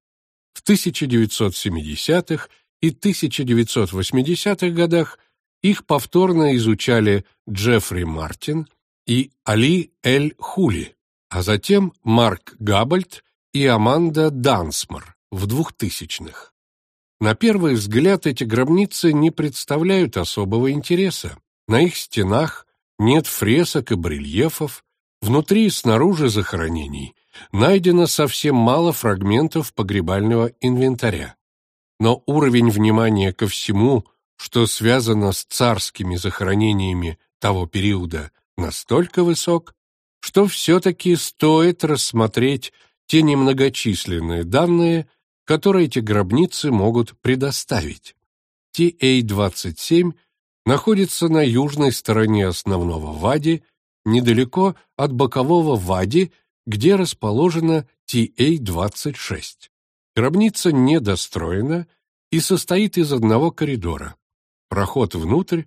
В 1970-х и 1980-х годах их повторно изучали Джеффри Мартин и Али Эль-Хули, а затем Марк Габбальд и Аманда Дансмар в 2000-х. На первый взгляд эти гробницы не представляют особого интереса. На их стенах нет фресок и барельефов, внутри и снаружи захоронений найдено совсем мало фрагментов погребального инвентаря. Но уровень внимания ко всему, что связано с царскими захоронениями того периода, настолько высок, что все-таки стоит рассмотреть те немногочисленные данные, которые эти гробницы могут предоставить. TA-27 находится на южной стороне основного Вади, недалеко от бокового Вади, где расположена TA-26. Гробница недостроена и состоит из одного коридора. Проход внутрь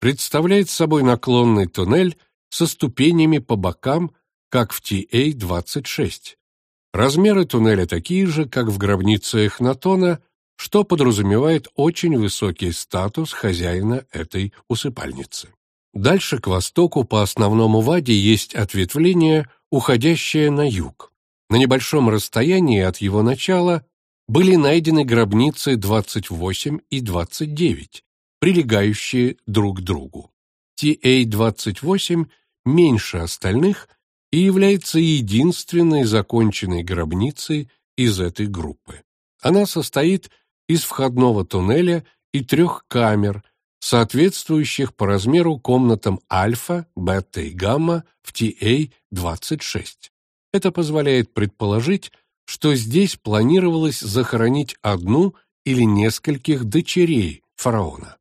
представляет собой наклонный туннель со ступенями по бокам, как в TA-26. Размеры туннеля такие же, как в гробнице Эхнатона, что подразумевает очень высокий статус хозяина этой усыпальницы. Дальше к востоку по основному ваде есть ответвление, уходящее на юг. На небольшом расстоянии от его начала были найдены гробницы 28 и 29, прилегающие друг к другу. TA-28 меньше остальных и является единственной законченной гробницей из этой группы. Она состоит из входного туннеля и трех камер, соответствующих по размеру комнатам альфа, бета и гамма в TA-26. Это позволяет предположить, что здесь планировалось захоронить одну или нескольких дочерей фараона.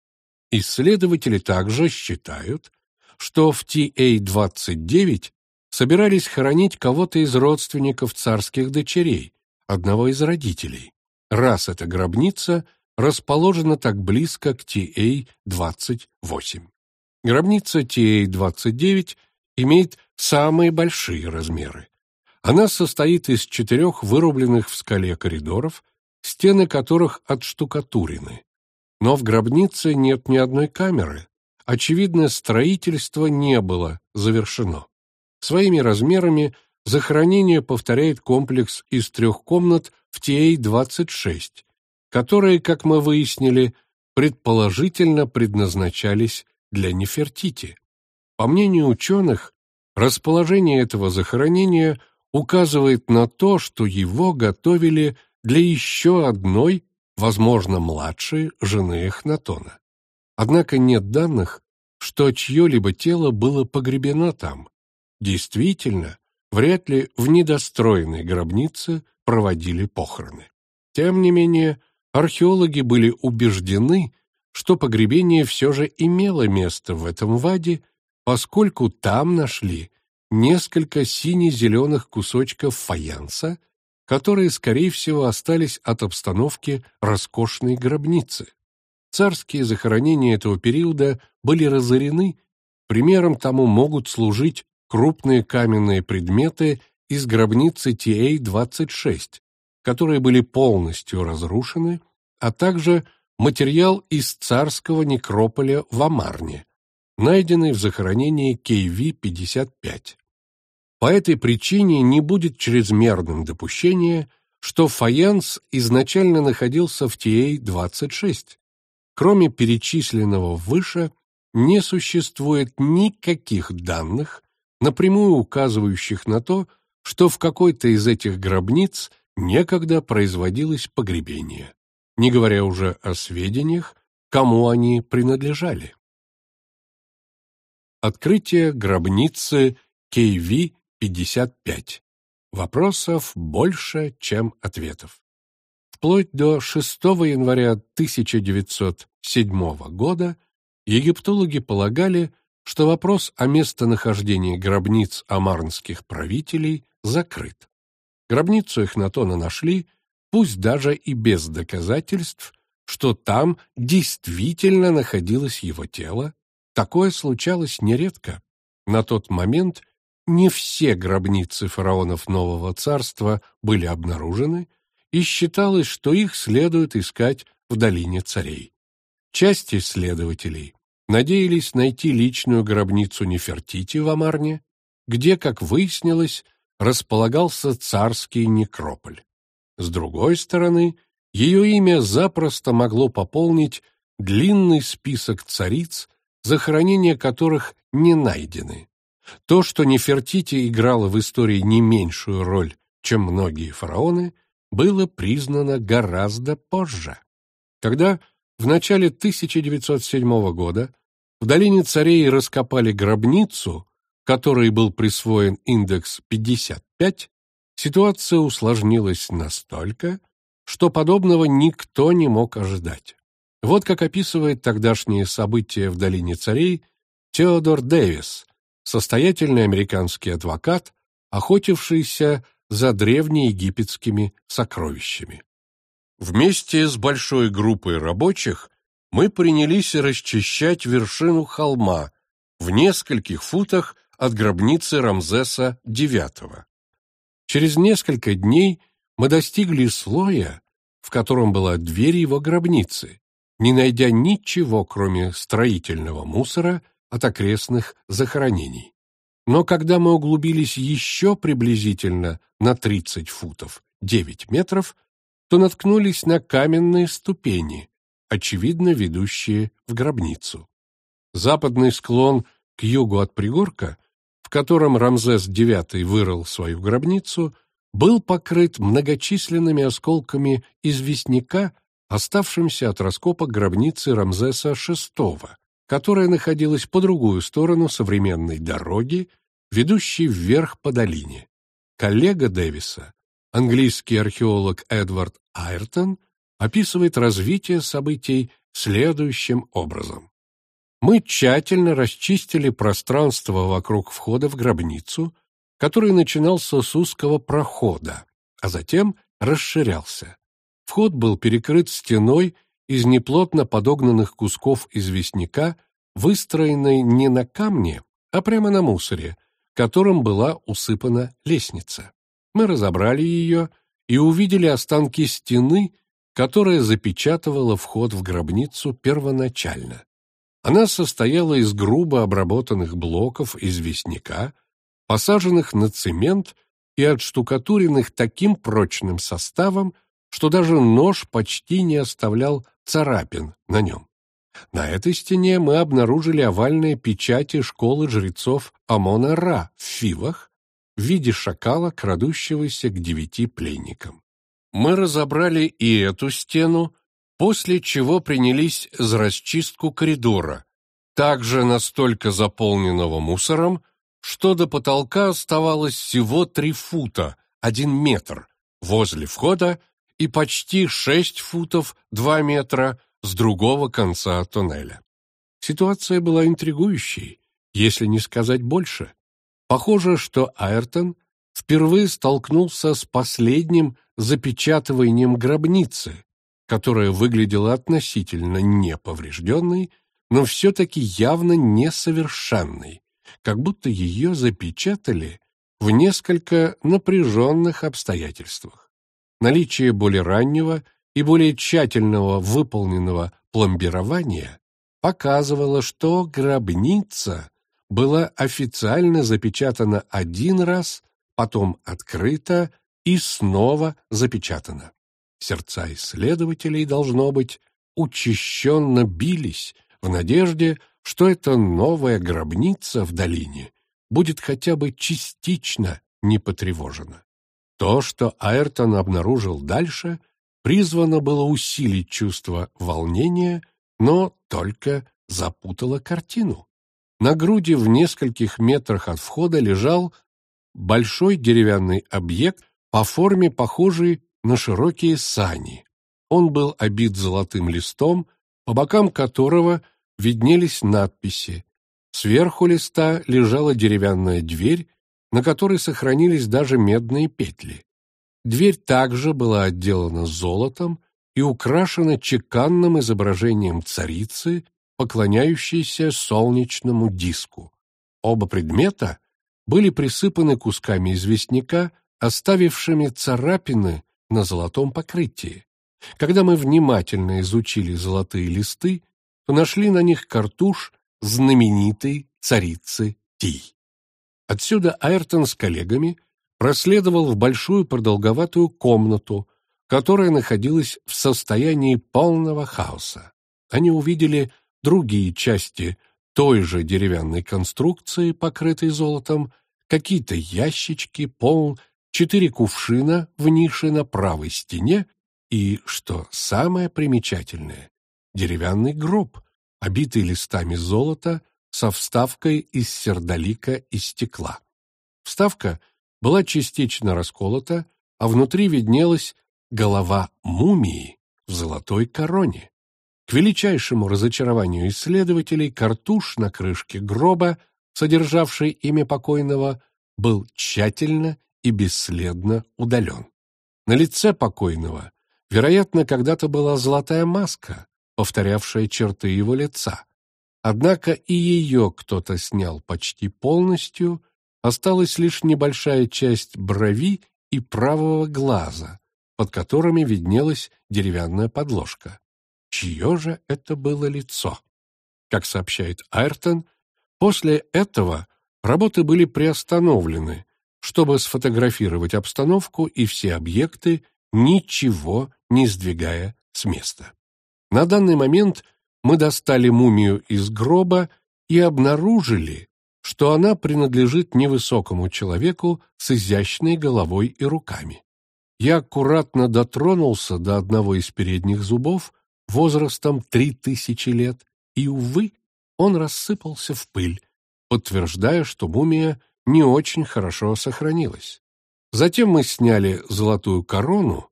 Исследователи также считают, что в TA-29 собирались хоронить кого-то из родственников царских дочерей, одного из родителей, раз эта гробница расположена так близко к TA-28. Гробница TA-29 имеет самые большие размеры. Она состоит из четырех вырубленных в скале коридоров, стены которых отштукатурены. Но в гробнице нет ни одной камеры. Очевидно, строительство не было завершено. Своими размерами захоронение повторяет комплекс из трех комнат в TA-26, которые, как мы выяснили, предположительно предназначались для Нефертити. По мнению ученых, расположение этого захоронения указывает на то, что его готовили для еще одной, возможно, младшей жены Эхнатона. Однако нет данных, что чье-либо тело было погребено там. Действительно, вряд ли в недостроенной гробнице проводили похороны. Тем не менее, археологи были убеждены, что погребение все же имело место в этом ваде, поскольку там нашли несколько сине-зеленых кусочков фаянса, которые, скорее всего, остались от обстановки роскошной гробницы. Царские захоронения этого периода были разорены, примером тому могут служить крупные каменные предметы из гробницы TA-26, которые были полностью разрушены, а также материал из царского некрополя в Амарне, найденный в захоронении KV-55. По этой причине не будет чрезмерным допущение, что фаянс изначально находился в TA-26. Кроме перечисленного выше, не существует никаких данных, напрямую указывающих на то, что в какой-то из этих гробниц некогда производилось погребение, не говоря уже о сведениях, кому они принадлежали. Открытие гробницы KV-55. Вопросов больше, чем ответов. Вплоть до 6 января 1907 года египтологи полагали, что вопрос о местонахождении гробниц амарнских правителей закрыт. Гробницу Эхнатона нашли, пусть даже и без доказательств, что там действительно находилось его тело. Такое случалось нередко. На тот момент не все гробницы фараонов Нового Царства были обнаружены, и считалось, что их следует искать в долине царей. Часть исследователей надеялись найти личную гробницу Нефертити в Амарне, где, как выяснилось, располагался царский некрополь. С другой стороны, ее имя запросто могло пополнить длинный список цариц, захоронения которых не найдены. То, что Нефертити играла в истории не меньшую роль, чем многие фараоны, было признано гораздо позже. Когда в начале 1907 года в долине царей раскопали гробницу, которой был присвоен индекс 55, ситуация усложнилась настолько, что подобного никто не мог ожидать. Вот как описывает тогдашние события в долине царей Теодор Дэвис, состоятельный американский адвокат, охотившийся за древнеегипетскими сокровищами. Вместе с большой группой рабочих мы принялись расчищать вершину холма в нескольких футах от гробницы Рамзеса IX. Через несколько дней мы достигли слоя, в котором была дверь его гробницы, не найдя ничего, кроме строительного мусора от окрестных захоронений. Но когда мы углубились еще приблизительно на 30 футов, 9 метров, то наткнулись на каменные ступени, очевидно ведущие в гробницу. Западный склон к югу от пригорка, в котором Рамзес IX вырыл свою гробницу, был покрыт многочисленными осколками известняка, оставшимся от раскопок гробницы Рамзеса VI, которая находилась по другую сторону современной дороги, ведущей вверх по долине. Коллега Дэвиса, Английский археолог Эдвард Айртон описывает развитие событий следующим образом. Мы тщательно расчистили пространство вокруг входа в гробницу, который начинался с узкого прохода, а затем расширялся. Вход был перекрыт стеной из неплотно подогнанных кусков известняка, выстроенной не на камне, а прямо на мусоре, которым была усыпана лестница. Мы разобрали ее и увидели останки стены, которая запечатывала вход в гробницу первоначально. Она состояла из грубо обработанных блоков известняка, посаженных на цемент и отштукатуренных таким прочным составом, что даже нож почти не оставлял царапин на нем. На этой стене мы обнаружили овальные печати школы жрецов Амона-Ра в Фивах в виде шакала, крадущегося к девяти пленникам. Мы разобрали и эту стену, после чего принялись за расчистку коридора, также настолько заполненного мусором, что до потолка оставалось всего три фута, один метр, возле входа и почти шесть футов, два метра с другого конца тоннеля. Ситуация была интригующей, если не сказать больше. Похоже, что Айртон впервые столкнулся с последним запечатыванием гробницы, которая выглядела относительно неповрежденной, но все-таки явно несовершенной, как будто ее запечатали в несколько напряженных обстоятельствах. Наличие более раннего и более тщательного выполненного пломбирования показывало, что гробница была официально запечатана один раз, потом открыта и снова запечатана. Сердца исследователей, должно быть, учащенно бились в надежде, что эта новая гробница в долине будет хотя бы частично не потревожена. То, что Айртон обнаружил дальше, призвано было усилить чувство волнения, но только запутало картину. На груди в нескольких метрах от входа лежал большой деревянный объект по форме похожий на широкие сани. Он был обит золотым листом, по бокам которого виднелись надписи. Сверху листа лежала деревянная дверь, на которой сохранились даже медные петли. Дверь также была отделана золотом и украшена чеканным изображением царицы, поклоняющейся солнечному диску. Оба предмета были присыпаны кусками известняка, оставившими царапины на золотом покрытии. Когда мы внимательно изучили золотые листы, то нашли на них картуш знаменитой царицы Ти. Отсюда Айртон с коллегами проследовал в большую продолговатую комнату, которая находилась в состоянии полного хаоса. Они увидели другие части той же деревянной конструкции, покрытой золотом, какие-то ящички, пол, четыре кувшина в нише на правой стене и, что самое примечательное, деревянный гроб, обитый листами золота со вставкой из сердолика и стекла. Вставка была частично расколота, а внутри виднелась голова мумии в золотой короне. К величайшему разочарованию исследователей картуш на крышке гроба, содержавший имя покойного, был тщательно и бесследно удален. На лице покойного, вероятно, когда-то была золотая маска, повторявшая черты его лица. Однако и ее кто-то снял почти полностью, осталась лишь небольшая часть брови и правого глаза, под которыми виднелась деревянная подложка. Чье же это было лицо? Как сообщает Айртон, после этого работы были приостановлены, чтобы сфотографировать обстановку и все объекты, ничего не сдвигая с места. На данный момент мы достали мумию из гроба и обнаружили, что она принадлежит невысокому человеку с изящной головой и руками. Я аккуратно дотронулся до одного из передних зубов возрастом три тысячи лет, и, увы, он рассыпался в пыль, подтверждая, что мумия не очень хорошо сохранилась. Затем мы сняли золотую корону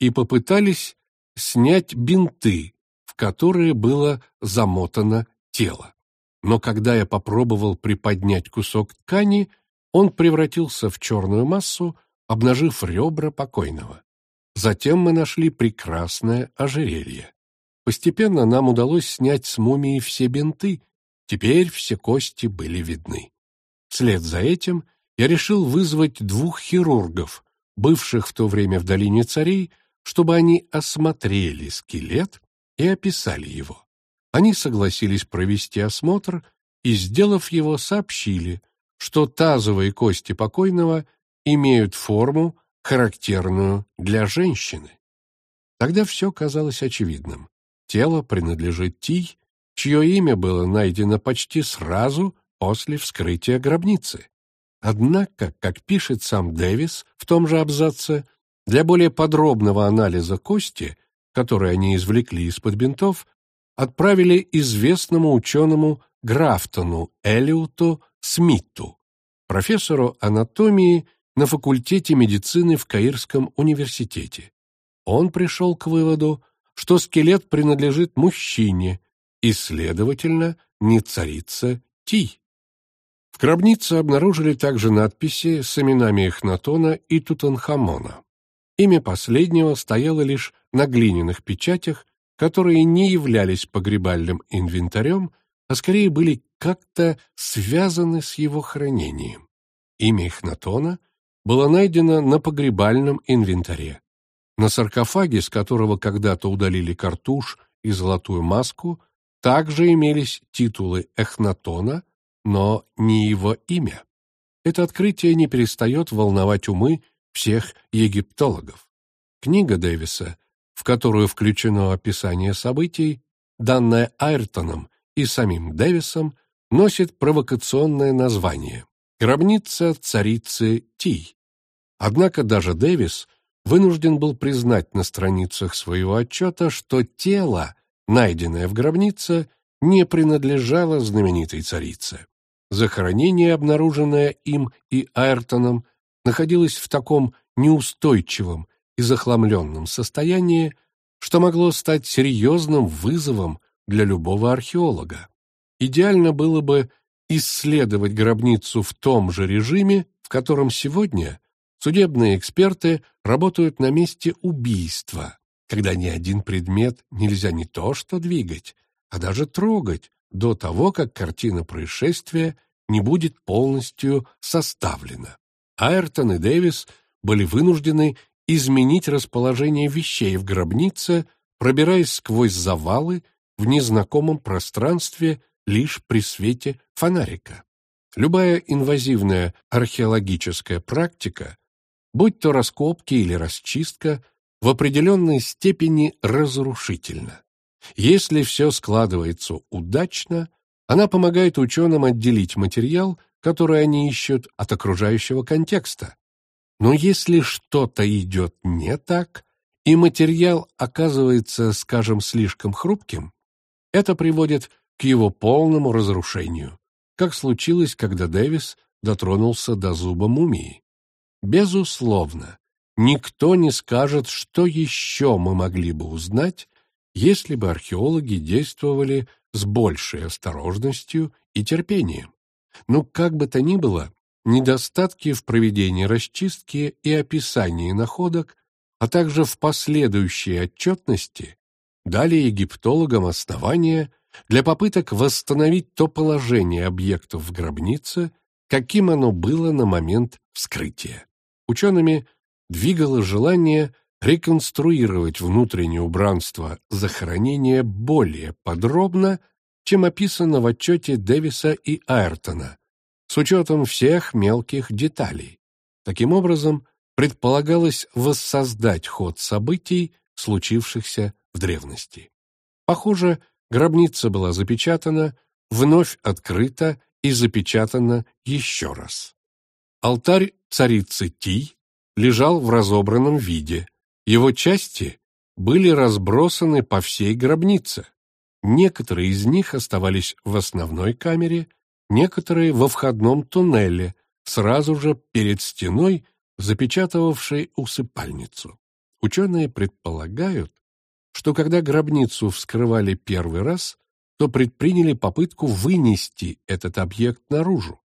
и попытались снять бинты, в которые было замотано тело. Но когда я попробовал приподнять кусок ткани, он превратился в черную массу, обнажив ребра покойного. Затем мы нашли прекрасное ожерелье. Постепенно нам удалось снять с мумии все бинты, теперь все кости были видны. Вслед за этим я решил вызвать двух хирургов, бывших в то время в долине царей, чтобы они осмотрели скелет и описали его. Они согласились провести осмотр и, сделав его, сообщили, что тазовые кости покойного имеют форму, характерную для женщины. Тогда все казалось очевидным. Тело принадлежит Ти, чье имя было найдено почти сразу после вскрытия гробницы. Однако, как пишет сам Дэвис в том же абзаце, для более подробного анализа кости, который они извлекли из-под бинтов, отправили известному ученому Графтону Элиоту Смиту, профессору анатомии на факультете медицины в Каирском университете. Он пришел к выводу, что скелет принадлежит мужчине и, следовательно, не царица Ти. В гробнице обнаружили также надписи с именами Эхнатона и Тутанхамона. Имя последнего стояло лишь на глиняных печатях, которые не являлись погребальным инвентарем, а скорее были как-то связаны с его хранением. Имя Эхнатона было найдено на погребальном инвентаре. На саркофаге, с которого когда-то удалили картуш и золотую маску, также имелись титулы Эхнатона, но не его имя. Это открытие не перестает волновать умы всех египтологов. Книга Дэвиса, в которую включено описание событий, данное Айртоном и самим Дэвисом, носит провокационное название «Гробница царицы Ти». Однако даже Дэвис вынужден был признать на страницах своего отчета, что тело, найденное в гробнице, не принадлежало знаменитой царице. Захоронение, обнаруженное им и Айртоном, находилось в таком неустойчивом и захламленном состоянии, что могло стать серьезным вызовом для любого археолога. Идеально было бы исследовать гробницу в том же режиме, в котором сегодня судебные эксперты работают на месте убийства, когда ни один предмет нельзя не то что двигать, а даже трогать до того, как картина происшествия не будет полностью составлена. Айртон и Дэвис были вынуждены изменить расположение вещей в гробнице, пробираясь сквозь завалы в незнакомом пространстве лишь при свете фонарика. Любая инвазивная археологическая практика, будь то раскопки или расчистка, в определенной степени разрушительна. Если все складывается удачно, она помогает ученым отделить материал, который они ищут, от окружающего контекста. Но если что-то идет не так, и материал оказывается, скажем, слишком хрупким, это приводит к его полному разрушению, как случилось, когда Дэвис дотронулся до зуба мумии. Безусловно, никто не скажет, что еще мы могли бы узнать, если бы археологи действовали с большей осторожностью и терпением. Но как бы то ни было, недостатки в проведении расчистки и описании находок, а также в последующей отчетности дали египтологам основания для попыток восстановить то положение объектов в гробнице, каким оно было на момент вскрытия. Учеными двигало желание реконструировать внутреннее убранство захоронения более подробно, чем описано в отчете Дэвиса и Айртона, с учетом всех мелких деталей. Таким образом, предполагалось воссоздать ход событий, случившихся в древности. Похоже, гробница была запечатана, вновь открыта и запечатана еще раз. Алтарь царицы Ти лежал в разобранном виде, его части были разбросаны по всей гробнице. Некоторые из них оставались в основной камере, некоторые во входном туннеле, сразу же перед стеной, запечатывавшей усыпальницу. Ученые предполагают, что когда гробницу вскрывали первый раз, то предприняли попытку вынести этот объект наружу.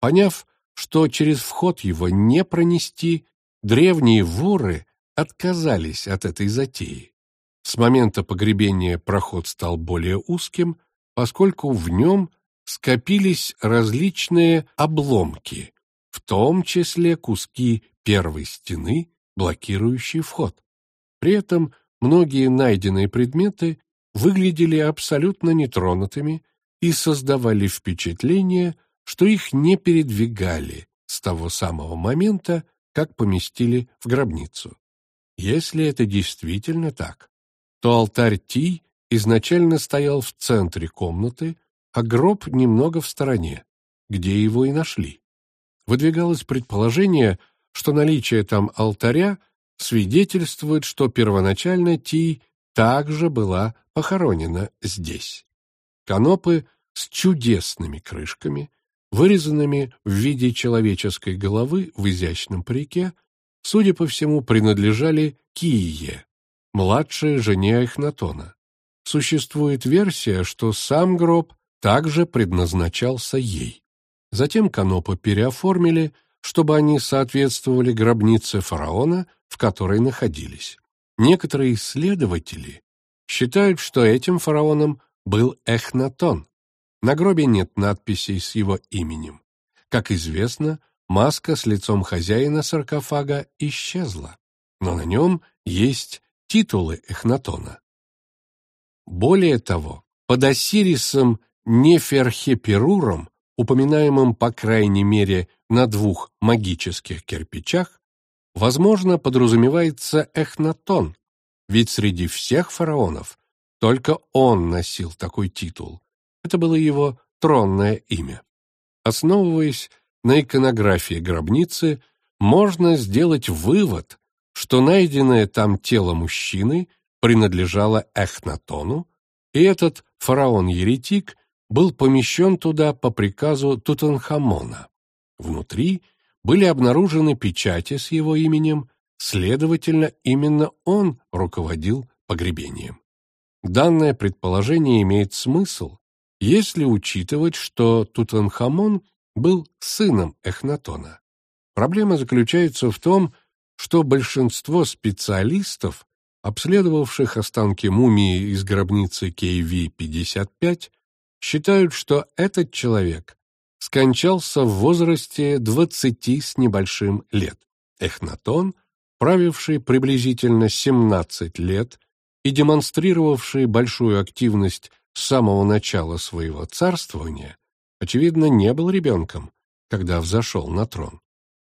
Поняв, что через вход его не пронести, древние воры отказались от этой затеи. С момента погребения проход стал более узким, поскольку в нем скопились различные обломки, в том числе куски первой стены, блокирующие вход. При этом многие найденные предметы выглядели абсолютно нетронутыми и создавали впечатление, что их не передвигали с того самого момента, как поместили в гробницу. Если это действительно так, то алтарь Ти изначально стоял в центре комнаты, а гроб немного в стороне, где его и нашли. Выдвигалось предположение, что наличие там алтаря свидетельствует, что первоначально Ти также была похоронена здесь. Канопы с чудесными крышками, вырезанными в виде человеческой головы в изящном парике, судя по всему, принадлежали Кие, младшей жене Эхнатона. Существует версия, что сам гроб также предназначался ей. Затем канопы переоформили, чтобы они соответствовали гробнице фараона, в которой находились. Некоторые исследователи считают, что этим фараоном был Эхнатон. На гробе нет надписей с его именем. Как известно, маска с лицом хозяина саркофага исчезла, но на нем есть титулы Эхнатона. Более того, под Осирисом Неферхеперуром, упоминаемым по крайней мере на двух магических кирпичах, возможно, подразумевается Эхнатон, ведь среди всех фараонов только он носил такой титул. Это было его тронное имя. Основываясь на иконографии гробницы, можно сделать вывод, что найденное там тело мужчины принадлежало Эхнатону, и этот фараон-еретик был помещен туда по приказу Тутанхамона. Внутри были обнаружены печати с его именем, следовательно, именно он руководил погребением. Данное предположение имеет смысл, если учитывать, что Тутанхамон был сыном Эхнатона. Проблема заключается в том, что большинство специалистов, обследовавших останки мумии из гробницы KV-55, считают, что этот человек скончался в возрасте двадцати с небольшим лет. Эхнатон, правивший приблизительно 17 лет и демонстрировавший большую активность с самого начала своего царствования, очевидно, не был ребенком, когда взошел на трон.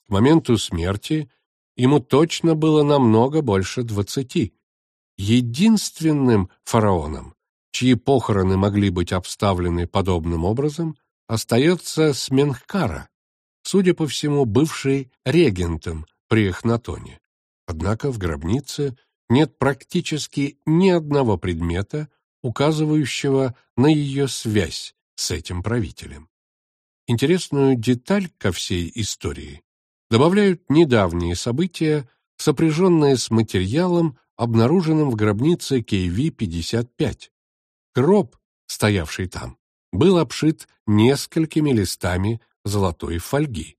К моменту смерти ему точно было намного больше двадцати. Единственным фараоном, чьи похороны могли быть обставлены подобным образом, остается Сменхкара, судя по всему, бывший регентом при Эхнатоне. Однако в гробнице нет практически ни одного предмета, указывающего на ее связь с этим правителем. Интересную деталь ко всей истории добавляют недавние события, сопряженные с материалом, обнаруженным в гробнице KV-55. Гроб, стоявший там, был обшит несколькими листами золотой фольги.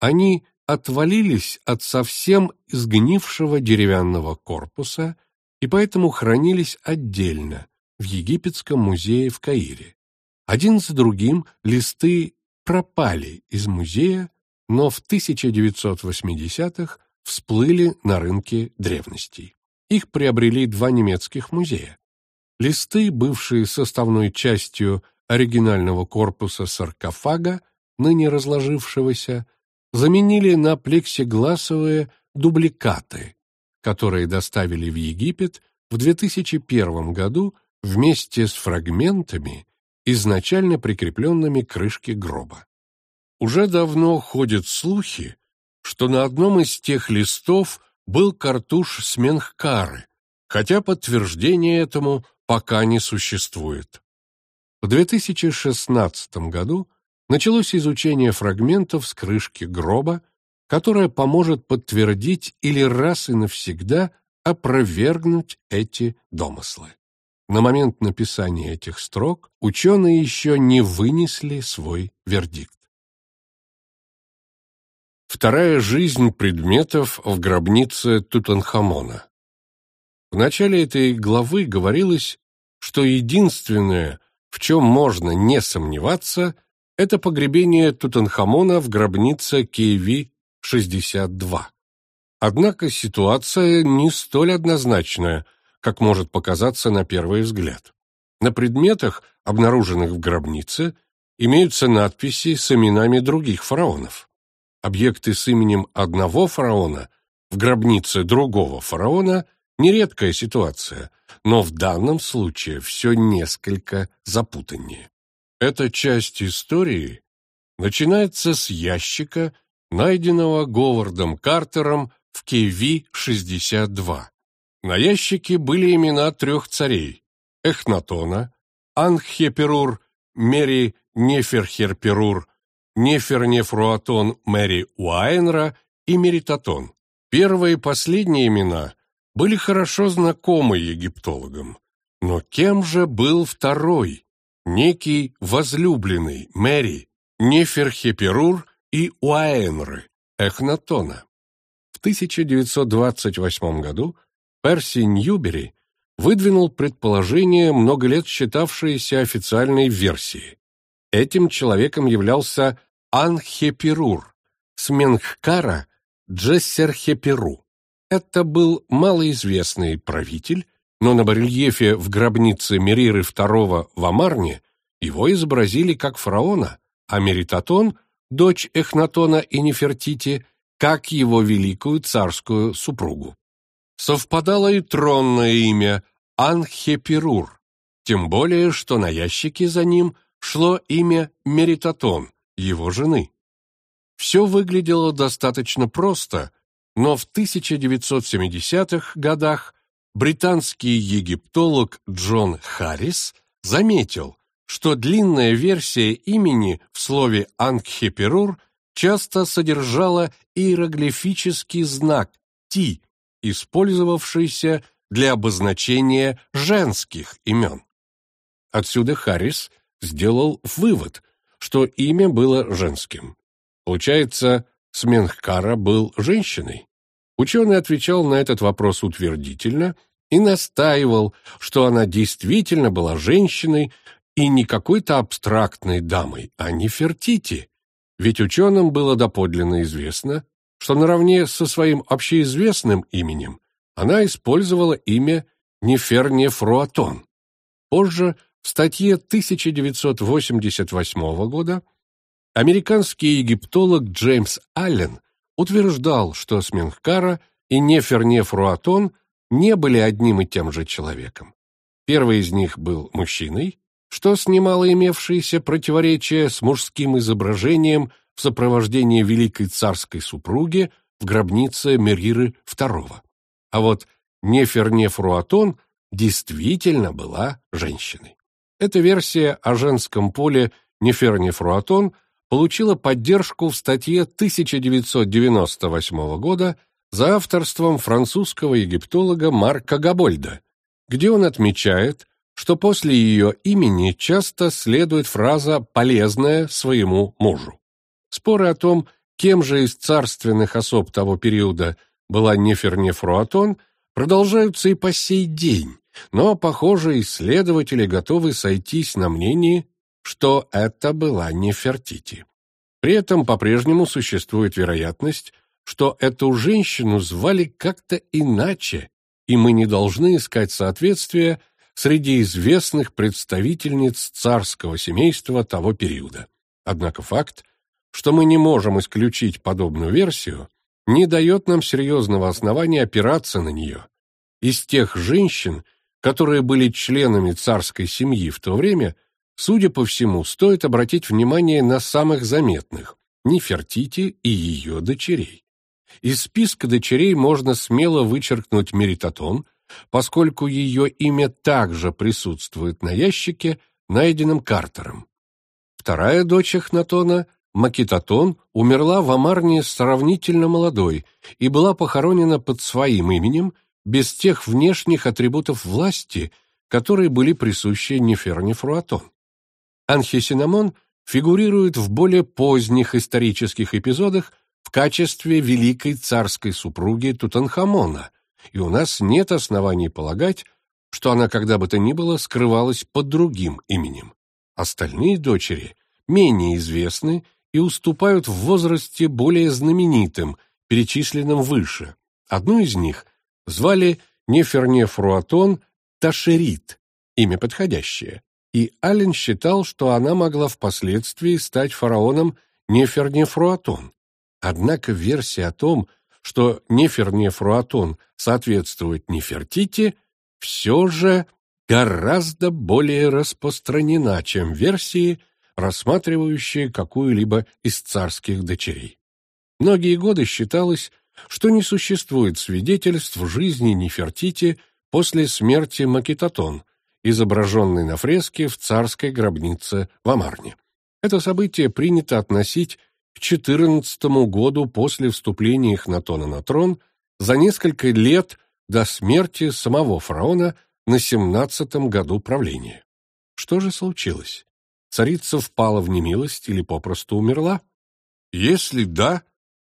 Они отвалились от совсем изгнившего деревянного корпуса и поэтому хранились отдельно в Египетском музее в Каире. Один за другим листы пропали из музея, но в 1980-х всплыли на рынке древностей. Их приобрели два немецких музея. Листы, бывшие составной частью оригинального корпуса саркофага, ныне разложившегося, заменили на плексигласовые дубликаты, которые доставили в Египет в 2001 году вместе с фрагментами, изначально прикрепленными к крышке гроба. Уже давно ходят слухи, что на одном из тех листов был картуш Сменхкары, хотя подтверждения этому пока не существует. В 2016 году началось изучение фрагментов с крышки гроба, которая поможет подтвердить или раз и навсегда опровергнуть эти домыслы. На момент написания этих строк ученые еще не вынесли свой вердикт. Вторая жизнь предметов в гробнице Тутанхамона. В начале этой главы говорилось, что единственное, в чем можно не сомневаться, это погребение Тутанхамона в гробнице KV-62. Однако ситуация не столь однозначная, как может показаться на первый взгляд. На предметах, обнаруженных в гробнице, имеются надписи с именами других фараонов. Объекты с именем одного фараона в гробнице другого фараона – нередкая ситуация, но в данном случае все несколько запутаннее. Эта часть истории начинается с ящика, найденного Говардом Картером в KV-62. На ящике были имена трех царей – Эхнатона, Анхеперур, Мери Неферхерперур, Нефернефруатон Мэри Уайнра и Меритатон. Первые и последние имена были хорошо знакомы египтологам. Но кем же был второй, некий возлюбленный Мэри, Неферхеперур и Уаэнры, Эхнатона? В 1928 году Перси Ньюбери выдвинул предположение, много лет считавшееся официальной версией. Этим человеком являлся Анхеперур, Сменхкара Джессерхеперу. Это был малоизвестный правитель, но на барельефе в гробнице Мериры II в Амарне его изобразили как фараона, а Меритатон, дочь Эхнатона и Нефертити, как его великую царскую супругу совпадало и тронное имя Анхепирур, тем более, что на ящике за ним шло имя Меритатон, его жены. Все выглядело достаточно просто, но в 1970-х годах британский египтолог Джон Харрис заметил, что длинная версия имени в слове Ангхеперур часто содержала иероглифический знак «ти», использовавшийся для обозначения женских имен. Отсюда Харрис сделал вывод, что имя было женским. Получается, Сменхкара был женщиной? Ученый отвечал на этот вопрос утвердительно и настаивал, что она действительно была женщиной и не какой-то абстрактной дамой, а не Фертити. Ведь ученым было доподлинно известно, что наравне со своим общеизвестным именем она использовала имя Нефернефруатон. Позже, в статье 1988 года, американский египтолог Джеймс Аллен утверждал, что Сменхкара и Нефернефруатон не были одним и тем же человеком. Первый из них был мужчиной, что снимало имевшиеся противоречия с мужским изображением в сопровождении великой царской супруги в гробнице Мериры II. А вот Нефернефруатон действительно была женщиной. Эта версия о женском поле Нефернефруатон получила поддержку в статье 1998 года за авторством французского египтолога Марка Габольда, где он отмечает, что после ее имени часто следует фраза «полезная своему мужу». Споры о том, кем же из царственных особ того периода была Нефернефруатон, продолжаются и по сей день, но, похоже, исследователи готовы сойтись на мнении, что это была Нефертити. При этом по-прежнему существует вероятность, что эту женщину звали как-то иначе, и мы не должны искать соответствия среди известных представительниц царского семейства того периода. Однако факт, что мы не можем исключить подобную версию, не дает нам серьезного основания опираться на нее. Из тех женщин, которые были членами царской семьи в то время, судя по всему, стоит обратить внимание на самых заметных – Нефертити и ее дочерей. Из списка дочерей можно смело вычеркнуть Меритатон, поскольку ее имя также присутствует на ящике, найденном Картером. Вторая дочь Эхнатона Макитатон умерла в Амарне сравнительно молодой и была похоронена под своим именем, без тех внешних атрибутов власти, которые были присущи Нефернефруатон. Анхисинамон фигурирует в более поздних исторических эпизодах в качестве великой царской супруги Тутанхамона, и у нас нет оснований полагать, что она когда бы то ни было скрывалась под другим именем. Остальные дочери менее известны и уступают в возрасте более знаменитым, перечисленным выше. Одну из них звали Нефернефруатон Ташерит, имя подходящее, и Аллен считал, что она могла впоследствии стать фараоном Нефернефруатон. Однако версия о том, что Нефернефруатон соответствует Нефертити, все же гораздо более распространена, чем версии, рассматривающие какую-либо из царских дочерей. Многие годы считалось, что не существует свидетельств в жизни Нефертити после смерти Макитатон, изображенной на фреске в царской гробнице в Амарне. Это событие принято относить к XIV году после вступления Эхнатона на трон за несколько лет до смерти самого фараона на семнадцатом году правления. Что же случилось? Царица впала в немилость или попросту умерла? Если да,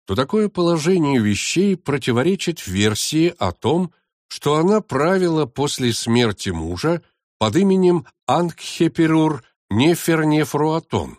то такое положение вещей противоречит версии о том, что она правила после смерти мужа под именем Ангхеперур Нефернефруатон.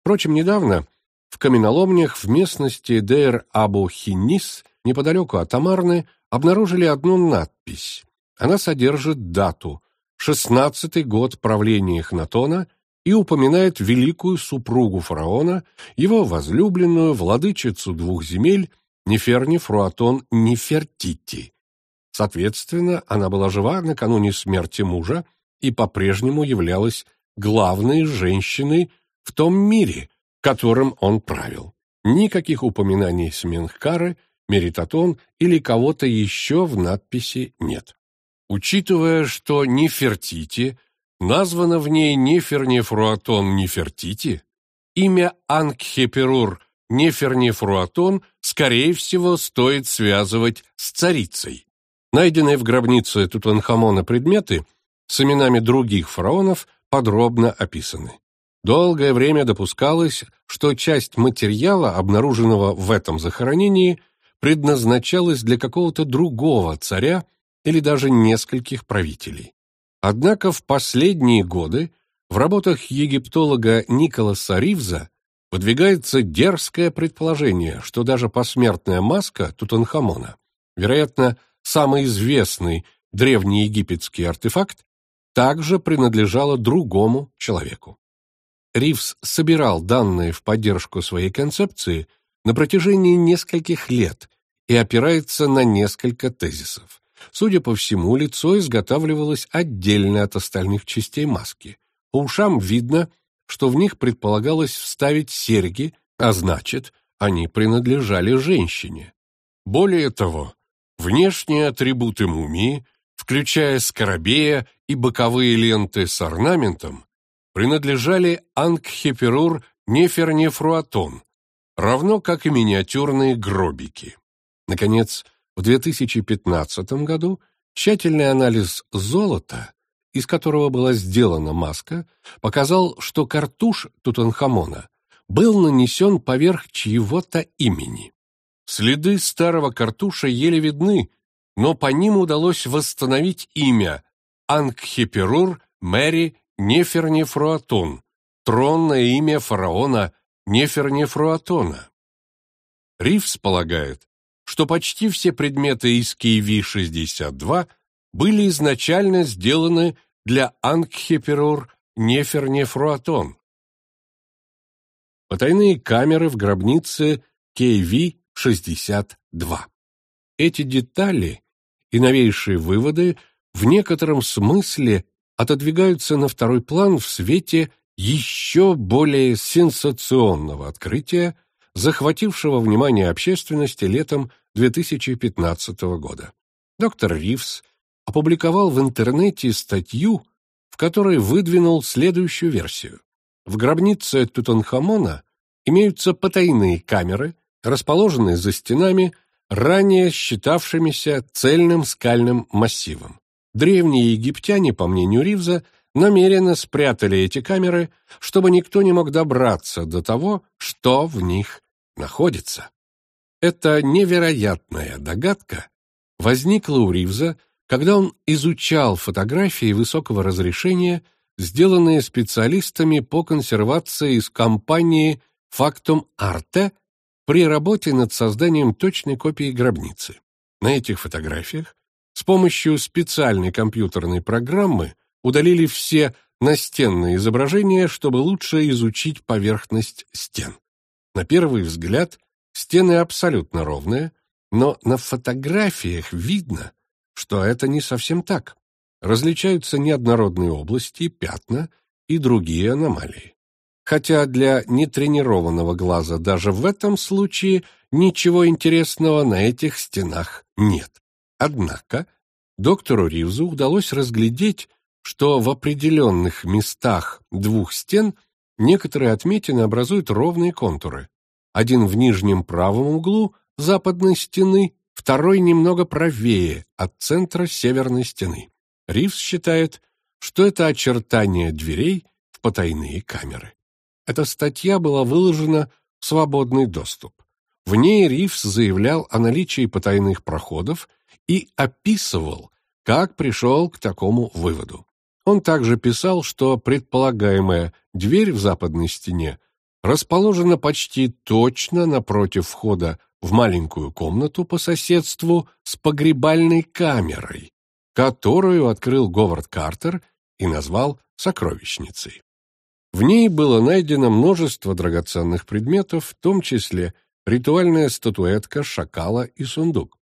Впрочем, недавно в каменоломнях в местности Дейр-Абу-Хинис, неподалеку от Амарны, обнаружили одну надпись. Она содержит дату – шестнадцатый год правления Эхнатона и упоминает великую супругу фараона, его возлюбленную владычицу двух земель Неферни Фруатон Нефертити. Соответственно, она была жива накануне смерти мужа и по-прежнему являлась главной женщиной в том мире, которым он правил. Никаких упоминаний Сменхкары, Меритатон или кого-то еще в надписи нет. Учитывая, что Нефертити Названо в ней Нефернефруатон Нефертити, имя Ангхеперур Нефернефруатон, скорее всего, стоит связывать с царицей. Найденные в гробнице Тутанхамона предметы с именами других фараонов подробно описаны. Долгое время допускалось, что часть материала, обнаруженного в этом захоронении, предназначалась для какого-то другого царя или даже нескольких правителей. Однако в последние годы в работах египтолога Николаса Ривза выдвигается дерзкое предположение, что даже посмертная маска Тутанхамона, вероятно, самый известный древнеегипетский артефакт, также принадлежала другому человеку. Ривз собирал данные в поддержку своей концепции на протяжении нескольких лет и опирается на несколько тезисов. Судя по всему, лицо изготавливалось отдельно от остальных частей маски. По ушам видно, что в них предполагалось вставить серьги, а значит, они принадлежали женщине. Более того, внешние атрибуты мумии, включая скоробея и боковые ленты с орнаментом, принадлежали Ангхеперур Нефернефруатон, равно как и миниатюрные гробики. Наконец, в 2015 году тщательный анализ золота, из которого была сделана маска, показал, что картуш Тутанхамона был нанесен поверх чьего-то имени. Следы старого картуша еле видны, но по ним удалось восстановить имя Ангхеперур Мэри Нефернефруатон, тронное имя фараона Нефернефруатона. Ривс полагает, что почти все предметы из KV-62 были изначально сделаны для Ангхеперур Нефернефруатон. Потайные камеры в гробнице KV-62. Эти детали и новейшие выводы в некотором смысле отодвигаются на второй план в свете еще более сенсационного открытия, захватившего внимание общественности летом 2015 года. Доктор Ривз опубликовал в интернете статью, в которой выдвинул следующую версию. В гробнице Тутанхамона имеются потайные камеры, расположенные за стенами, ранее считавшимися цельным скальным массивом. Древние египтяне, по мнению Ривза, намеренно спрятали эти камеры, чтобы никто не мог добраться до того, что в них находится. Эта невероятная догадка возникла у Ривза, когда он изучал фотографии высокого разрешения, сделанные специалистами по консервации из компании Factum Arte при работе над созданием точной копии гробницы. На этих фотографиях с помощью специальной компьютерной программы удалили все настенные изображения, чтобы лучше изучить поверхность стен. На первый взгляд стены абсолютно ровные, но на фотографиях видно, что это не совсем так. Различаются неоднородные области, пятна и другие аномалии. Хотя для нетренированного глаза даже в этом случае ничего интересного на этих стенах нет. Однако доктору Ривзу удалось разглядеть, что в определенных местах двух стен некоторые отметины образуют ровные контуры. Один в нижнем правом углу западной стены, второй немного правее от центра северной стены. Ривз считает, что это очертания дверей в потайные камеры. Эта статья была выложена в свободный доступ. В ней Ривз заявлял о наличии потайных проходов и описывал, как пришел к такому выводу. Он также писал, что предполагаемая дверь в западной стене расположена почти точно напротив входа в маленькую комнату по соседству с погребальной камерой, которую открыл Говард Картер и назвал «сокровищницей». В ней было найдено множество драгоценных предметов, в том числе ритуальная статуэтка шакала и сундук.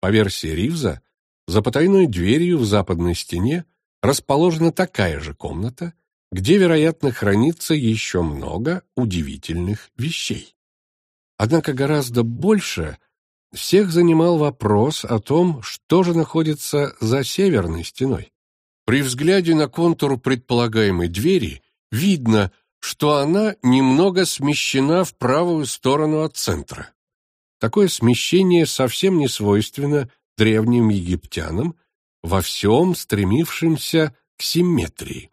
По версии Ривза, за потайной дверью в западной стене расположена такая же комната, где, вероятно, хранится еще много удивительных вещей. Однако гораздо больше всех занимал вопрос о том, что же находится за северной стеной. При взгляде на контур предполагаемой двери видно, что она немного смещена в правую сторону от центра. Такое смещение совсем не свойственно древним египтянам, во всем стремившимся к симметрии.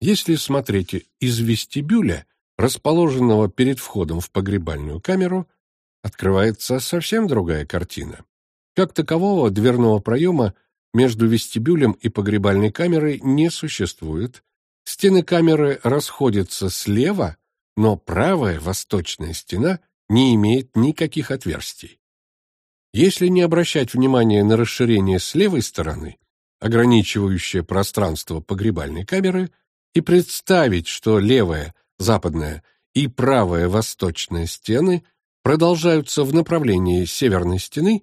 Если смотреть из вестибюля, расположенного перед входом в погребальную камеру, открывается совсем другая картина. Как такового дверного проема между вестибюлем и погребальной камерой не существует. Стены камеры расходятся слева, но правая восточная стена не имеет никаких отверстий. Если не обращать внимания на расширение с левой стороны, ограничивающее пространство погребальной камеры, и представить, что левая западная и правая восточная стены продолжаются в направлении северной стены,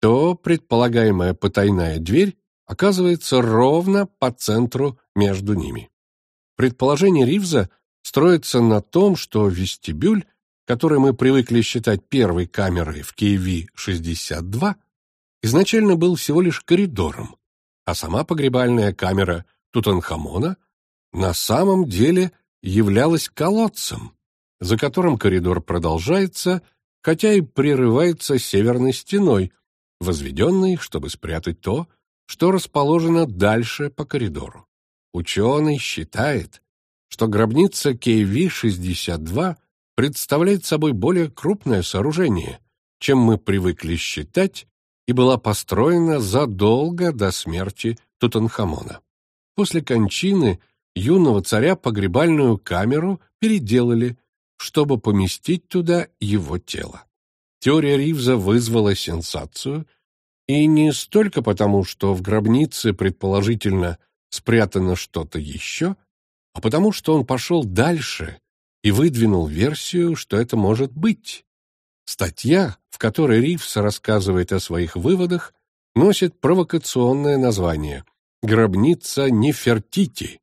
то предполагаемая потайная дверь оказывается ровно по центру между ними. Предположение Ривза строится на том, что вестибюль, который мы привыкли считать первой камерой в KV-62, изначально был всего лишь коридором, а сама погребальная камера Тутанхамона на самом деле являлась колодцем, за которым коридор продолжается, хотя и прерывается северной стеной, возведенной, чтобы спрятать то, что расположено дальше по коридору. Ученый считает, что гробница KV-62 представляет собой более крупное сооружение, чем мы привыкли считать, и была построена задолго до смерти Тутанхамона. После кончины юного царя погребальную камеру переделали, чтобы поместить туда его тело. Теория Ривза вызвала сенсацию, и не столько потому, что в гробнице, предположительно, спрятано что-то еще, а потому что он пошел дальше и выдвинул версию, что это может быть. Статья, в которой Ривз рассказывает о своих выводах, носит провокационное название «Гробница Нефертити»,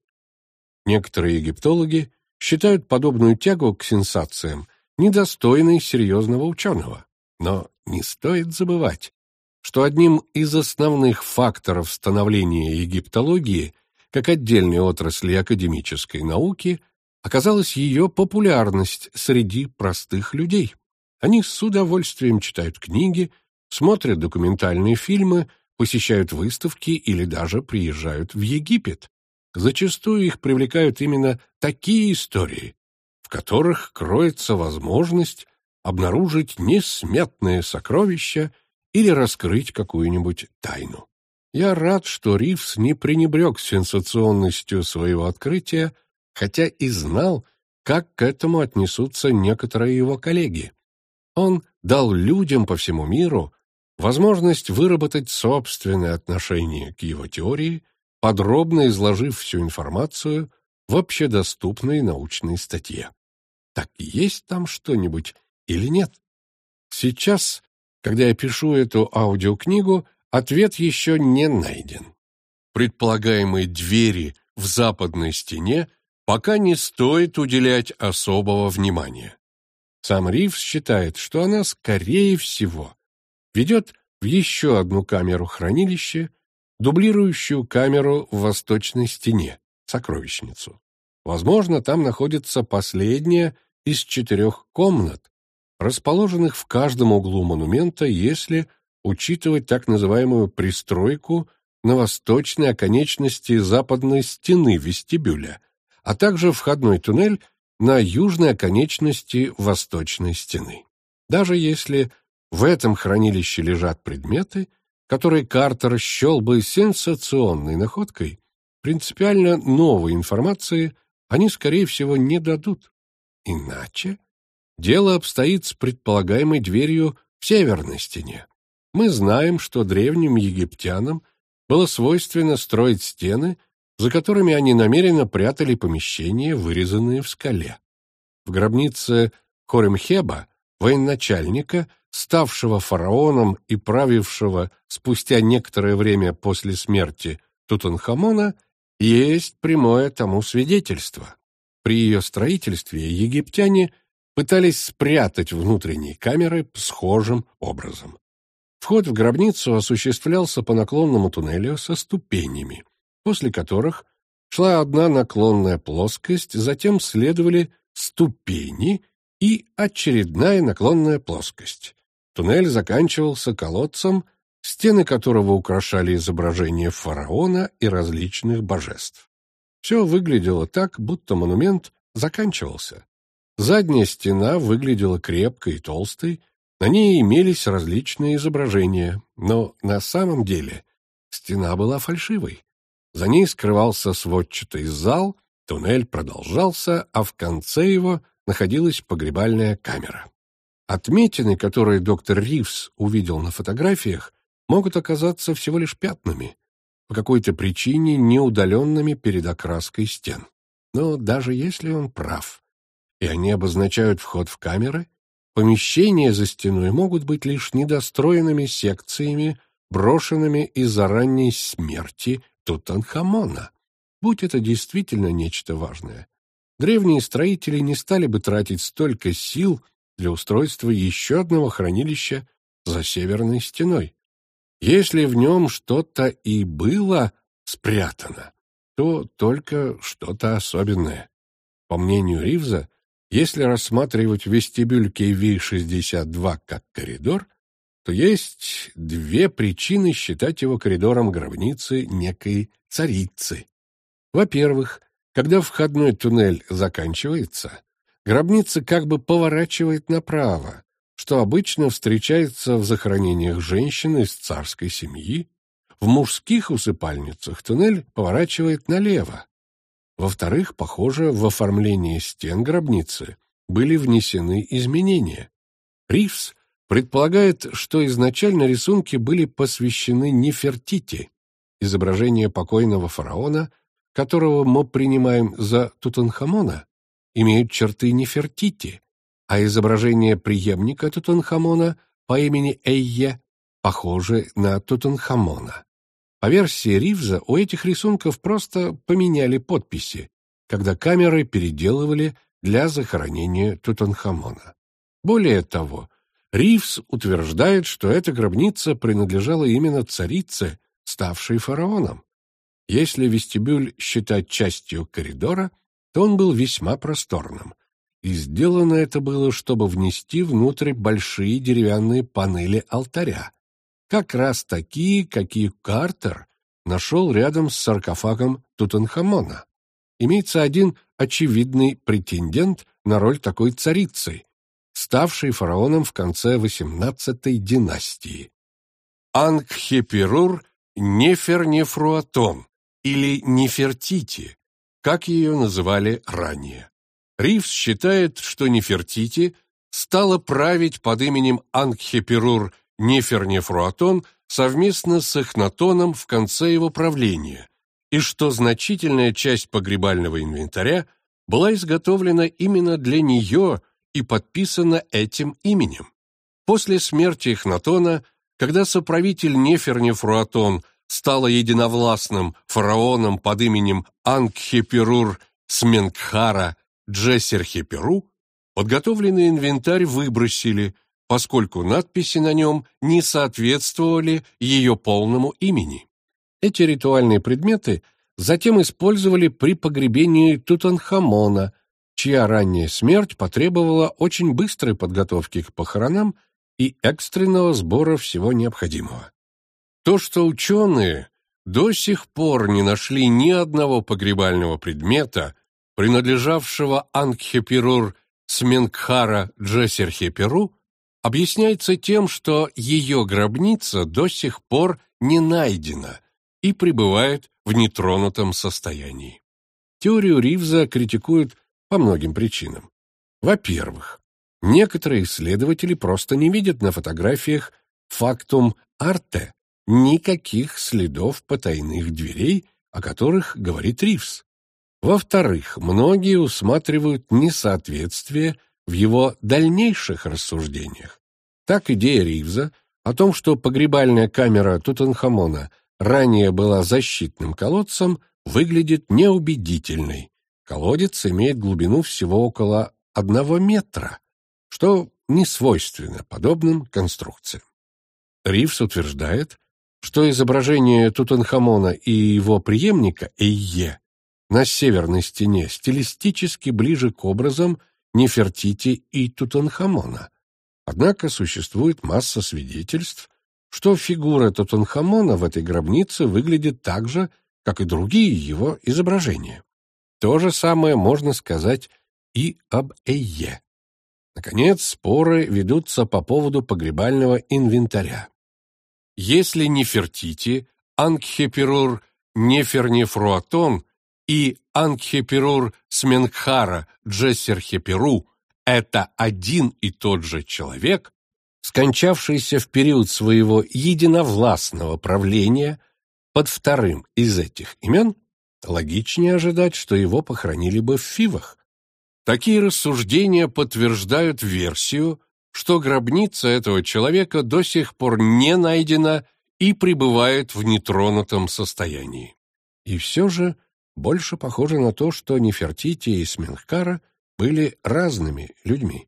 Некоторые египтологи считают подобную тягу к сенсациям недостойной серьезного ученого. Но не стоит забывать, что одним из основных факторов становления египтологии как отдельной отрасли академической науки оказалась ее популярность среди простых людей. Они с удовольствием читают книги, смотрят документальные фильмы, посещают выставки или даже приезжают в Египет. Зачастую их привлекают именно такие истории, в которых кроется возможность обнаружить несметные сокровища или раскрыть какую-нибудь тайну. Я рад, что Ривз не пренебрег сенсационностью своего открытия, хотя и знал, как к этому отнесутся некоторые его коллеги. Он дал людям по всему миру возможность выработать собственное отношение к его теории, подробно изложив всю информацию в общедоступной научной статье. Так есть там что-нибудь или нет? Сейчас, когда я пишу эту аудиокнигу, ответ еще не найден. Предполагаемые двери в западной стене пока не стоит уделять особого внимания. Сам Ривз считает, что она, скорее всего, ведет в еще одну камеру хранилища, дублирующую камеру в восточной стене, сокровищницу. Возможно, там находится последняя из четырех комнат, расположенных в каждом углу монумента, если учитывать так называемую пристройку на восточной оконечности западной стены вестибюля, а также входной туннель на южной оконечности восточной стены. Даже если в этом хранилище лежат предметы, которые Картер счел бы сенсационной находкой, принципиально новой информации они, скорее всего, не дадут. Иначе дело обстоит с предполагаемой дверью в северной стене. Мы знаем, что древним египтянам было свойственно строить стены, за которыми они намеренно прятали помещения, вырезанные в скале. В гробнице Хоремхеба, военачальника, ставшего фараоном и правившего спустя некоторое время после смерти Тутанхамона, есть прямое тому свидетельство. При ее строительстве египтяне пытались спрятать внутренние камеры схожим образом. Вход в гробницу осуществлялся по наклонному туннелю со ступенями, после которых шла одна наклонная плоскость, затем следовали ступени и очередная наклонная плоскость. Туннель заканчивался колодцем, стены которого украшали изображения фараона и различных божеств. Все выглядело так, будто монумент заканчивался. Задняя стена выглядела крепкой и толстой, на ней имелись различные изображения, но на самом деле стена была фальшивой. За ней скрывался сводчатый зал, туннель продолжался, а в конце его находилась погребальная камера. Отметины, которые доктор Ривз увидел на фотографиях, могут оказаться всего лишь пятнами, по какой-то причине неудаленными перед окраской стен. Но даже если он прав, и они обозначают вход в камеры, помещения за стеной могут быть лишь недостроенными секциями, брошенными из-за ранней смерти Тутанхамона. Будь это действительно нечто важное, древние строители не стали бы тратить столько сил для устройства еще одного хранилища за северной стеной. Если в нем что-то и было спрятано, то только что-то особенное. По мнению Ривза, если рассматривать вестибюль KV-62 как коридор, то есть две причины считать его коридором гробницы некой царицы. Во-первых, когда входной туннель заканчивается, гробница как бы поворачивает направо, что обычно встречается в захоронениях женщин из царской семьи. В мужских усыпальницах туннель поворачивает налево. Во-вторых, похоже, в оформлении стен гробницы были внесены изменения. Ривз предполагает, что изначально рисунки были посвящены Нефертити, изображение покойного фараона, которого мы принимаем за Тутанхамона, имеют черты Нефертити, а изображение преемника Тутанхамона по имени Эйе похоже на Тутанхамона. По версии Ривза, у этих рисунков просто поменяли подписи, когда камеры переделывали для захоронения Тутанхамона. Более того, Ривз утверждает, что эта гробница принадлежала именно царице, ставшей фараоном. Если вестибюль считать частью коридора, то он был весьма просторным, и сделано это было, чтобы внести внутрь большие деревянные панели алтаря, как раз такие, какие Картер нашел рядом с саркофагом Тутанхамона. Имеется один очевидный претендент на роль такой царицы, ставшей фараоном в конце XVIII династии. Ангхеперур Нефернефруатон или Нефертити, как ее называли ранее. Ривз считает, что Нефертити стала править под именем Ангхеперур Нефернефруатон совместно с Эхнатоном в конце его правления, и что значительная часть погребального инвентаря была изготовлена именно для нее и подписана этим именем. После смерти Эхнатона, когда соправитель Нефернефруатон стала единовластным фараоном под именем Ангхеперур Сменкхара Джессерхеперу, подготовленный инвентарь выбросили, поскольку надписи на нем не соответствовали ее полному имени. Эти ритуальные предметы затем использовали при погребении Тутанхамона, чья ранняя смерть потребовала очень быстрой подготовки к похоронам и экстренного сбора всего необходимого. То, что ученые до сих пор не нашли ни одного погребального предмета, принадлежавшего Ангхепирур Сменкхара Джессерхеперу, объясняется тем, что ее гробница до сих пор не найдена и пребывает в нетронутом состоянии. Теорию Ривза критикуют по многим причинам. Во-первых, некоторые исследователи просто не видят на фотографиях фактум арте никаких следов потайных дверей, о которых говорит Ривз. Во-вторых, многие усматривают несоответствие в его дальнейших рассуждениях. Так идея Ривза о том, что погребальная камера Тутанхамона ранее была защитным колодцем, выглядит неубедительной. Колодец имеет глубину всего около одного метра, что не свойственно подобным конструкциям. Ривз утверждает, что изображение Тутанхамона и его преемника Эйе на северной стене стилистически ближе к образам Нефертити и Тутанхамона. Однако существует масса свидетельств, что фигура Тутанхамона в этой гробнице выглядит так же, как и другие его изображения. То же самое можно сказать и об Эйе. Наконец, споры ведутся по поводу погребального инвентаря. Если Нефертити, Ангхеперур Нефернефруатон и Ангхеперур Сменхара Джессерхеперу – это один и тот же человек, скончавшийся в период своего единовластного правления под вторым из этих имен, логичнее ожидать, что его похоронили бы в Фивах. Такие рассуждения подтверждают версию, что гробница этого человека до сих пор не найдена и пребывает в нетронутом состоянии. И все же больше похоже на то, что Нефертити и Сменхкара были разными людьми.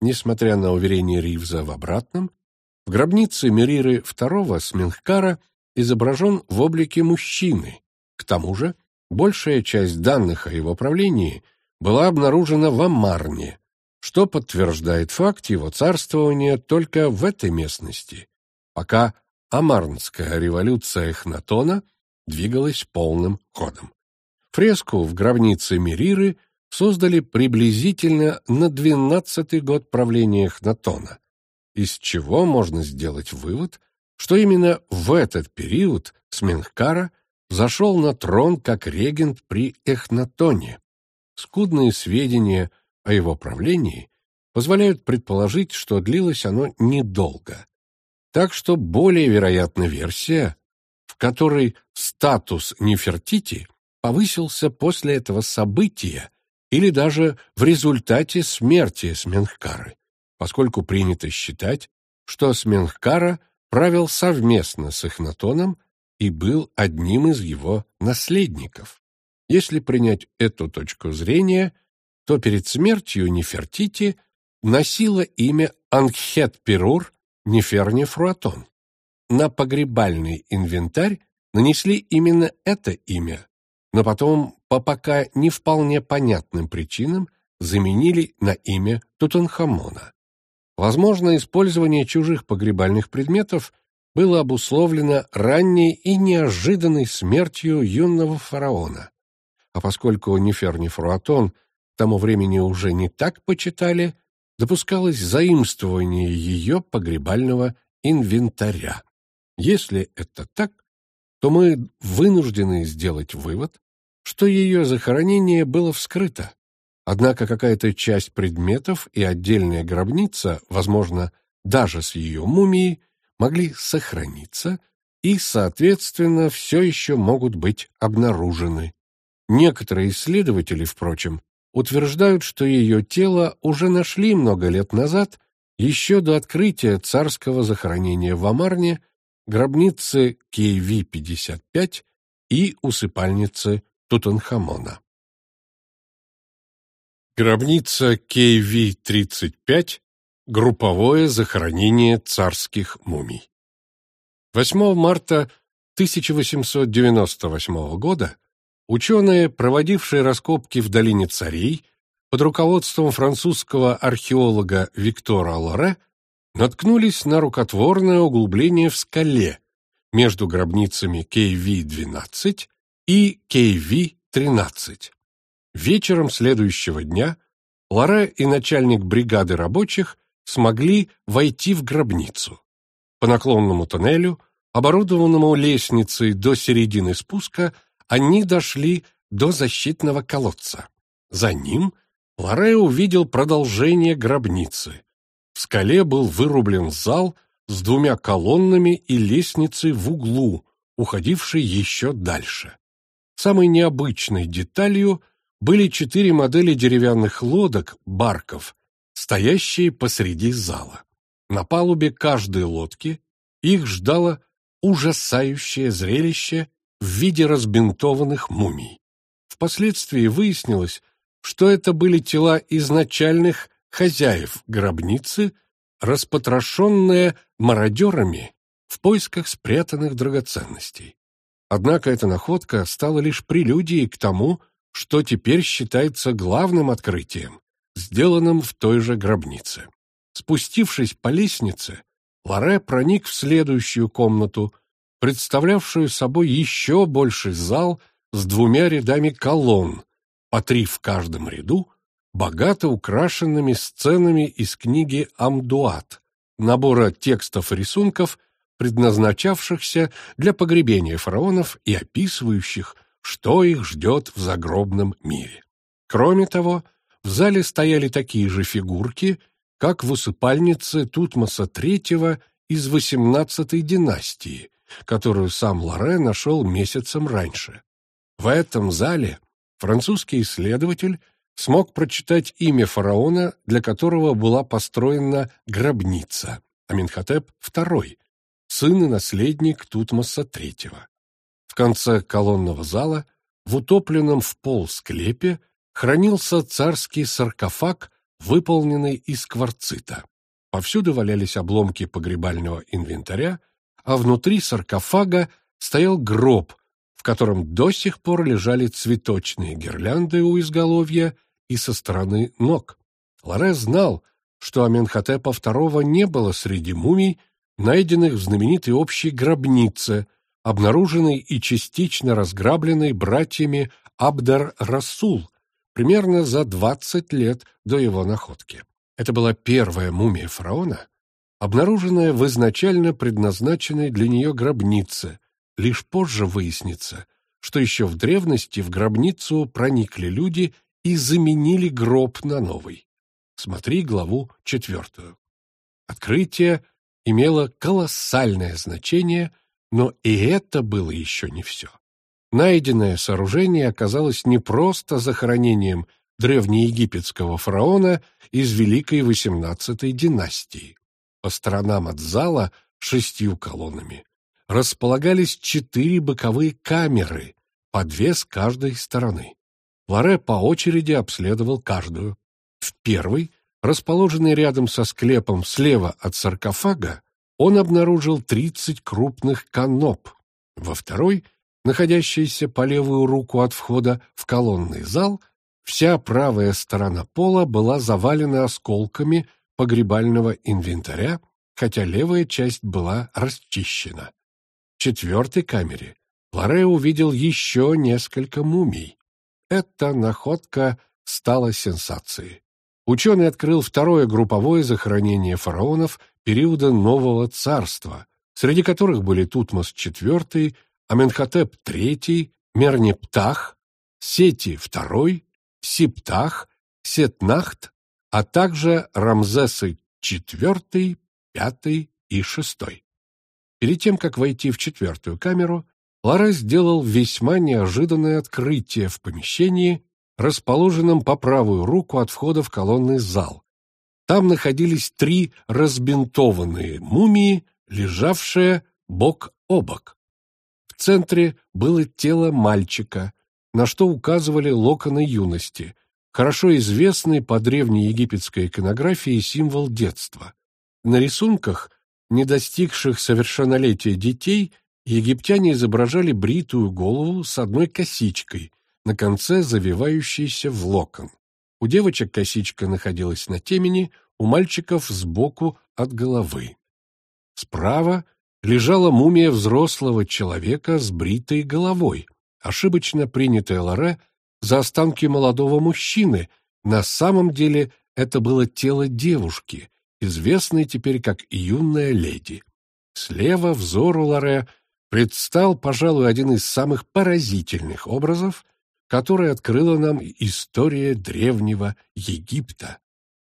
Несмотря на уверение Ривза в обратном, в гробнице Мериры II Сменхкара изображен в облике мужчины. К тому же, большая часть данных о его правлении была обнаружена в Амарне, что подтверждает факт его царствования только в этой местности, пока Амарнская революция Эхнатона двигалась полным ходом. Фреску в гробнице Мериры создали приблизительно на двенадцатый год правления Эхнатона, из чего можно сделать вывод, что именно в этот период Сменхкара зашел на трон как регент при Эхнатоне. Скудные сведения о его правлении позволяют предположить, что длилось оно недолго. Так что более вероятна версия, в которой статус Нефертити повысился после этого события или даже в результате смерти Сменхкары, поскольку принято считать, что Сменхкара правил совместно с Эхнатоном и был одним из его наследников. Если принять эту точку зрения, то перед смертью Нефертити носила имя Ангхет-Перур Нефернефруатон. На погребальный инвентарь нанесли именно это имя, но потом, по пока не вполне понятным причинам, заменили на имя Тутанхамона. Возможно, использование чужих погребальных предметов было обусловлено ранней и неожиданной смертью юного фараона. А поскольку Нефер Нефруатон к тому времени уже не так почитали, допускалось заимствование ее погребального инвентаря. Если это так, то мы вынуждены сделать вывод, что ее захоронение было вскрыто. Однако какая-то часть предметов и отдельная гробница, возможно, даже с ее мумией, могли сохраниться и, соответственно, все еще могут быть обнаружены. Некоторые исследователи, впрочем, утверждают, что ее тело уже нашли много лет назад, еще до открытия царского захоронения в Амарне, гробницы KV-55 и усыпальницы Тутанхамона. Гробница KV-35 – групповое захоронение царских мумий. 8 марта 1898 года Ученые, проводившие раскопки в долине царей, под руководством французского археолога Виктора Лоре, наткнулись на рукотворное углубление в скале между гробницами KV-12 и KV-13. Вечером следующего дня Лоре и начальник бригады рабочих смогли войти в гробницу. По наклонному тоннелю, оборудованному лестницей до середины спуска, они дошли до защитного колодца. За ним Лоре увидел продолжение гробницы. В скале был вырублен зал с двумя колоннами и лестницей в углу, уходившей еще дальше. Самой необычной деталью были четыре модели деревянных лодок, барков, стоящие посреди зала. На палубе каждой лодки их ждало ужасающее зрелище в виде разбинтованных мумий. Впоследствии выяснилось, что это были тела изначальных хозяев гробницы, распотрошенные мародерами в поисках спрятанных драгоценностей. Однако эта находка стала лишь прелюдией к тому, что теперь считается главным открытием, сделанным в той же гробнице. Спустившись по лестнице, Лоре проник в следующую комнату, представлявшую собой еще больший зал с двумя рядами колонн, по три в каждом ряду, богато украшенными сценами из книги «Амдуат», набора текстов и рисунков, предназначавшихся для погребения фараонов и описывающих, что их ждет в загробном мире. Кроме того, в зале стояли такие же фигурки, как в усыпальнице Тутмоса III из XVIII династии, которую сам Лоре нашел месяцем раньше. В этом зале французский исследователь смог прочитать имя фараона, для которого была построена гробница, Аминхотеп II, сын и наследник Тутмоса III. В конце колонного зала, в утопленном в пол склепе, хранился царский саркофаг, выполненный из кварцита. Повсюду валялись обломки погребального инвентаря, а внутри саркофага стоял гроб, в котором до сих пор лежали цветочные гирлянды у изголовья и со стороны ног. Лоре знал, что Аменхотепа II не было среди мумий, найденных в знаменитой общей гробнице, обнаруженной и частично разграбленной братьями Абдар-Расул примерно за 20 лет до его находки. Это была первая мумия фараона, обнаруженная в изначально предназначенной для нее гробнице. Лишь позже выяснится, что еще в древности в гробницу проникли люди и заменили гроб на новый. Смотри главу четвертую. Открытие имело колоссальное значение, но и это было еще не все. Найденное сооружение оказалось не просто захоронением древнеегипетского фараона из Великой XVIII династии. По сторонам от зала шестью колоннами располагались четыре боковые камеры, по две с каждой стороны. Лоре по очереди обследовал каждую. В первой, расположенной рядом со склепом слева от саркофага, он обнаружил 30 крупных каноп. Во второй находящейся по левую руку от входа в колонный зал, вся правая сторона пола была завалена осколками погребального инвентаря, хотя левая часть была расчищена. В четвертой камере Лоре увидел еще несколько мумий. Эта находка стала сенсацией. Ученый открыл второе групповое захоронение фараонов периода Нового Царства, среди которых были Тутмос IV, Аменхотеп III, Мернептах, Сети II, Сиптах, Сетнахт, а также Рамзесы IV, V и VI. Перед тем, как войти в четвертую камеру, Лара сделал весьма неожиданное открытие в помещении, расположенном по правую руку от входа в колонный зал. Там находились три разбинтованные мумии, лежавшие бок о бок. В центре было тело мальчика, на что указывали локоны юности, хорошо известный по древней египетской иконографии символ детства. На рисунках, не достигших совершеннолетия детей, египтяне изображали бритую голову с одной косичкой, на конце завивающейся в локон. У девочек косичка находилась на темени, у мальчиков сбоку от головы. Справа лежала мумия взрослого человека с бритой головой, ошибочно принятая Лоре за останки молодого мужчины. На самом деле это было тело девушки, известной теперь как юная леди. Слева взору Лоре предстал, пожалуй, один из самых поразительных образов, который открыла нам история древнего Египта.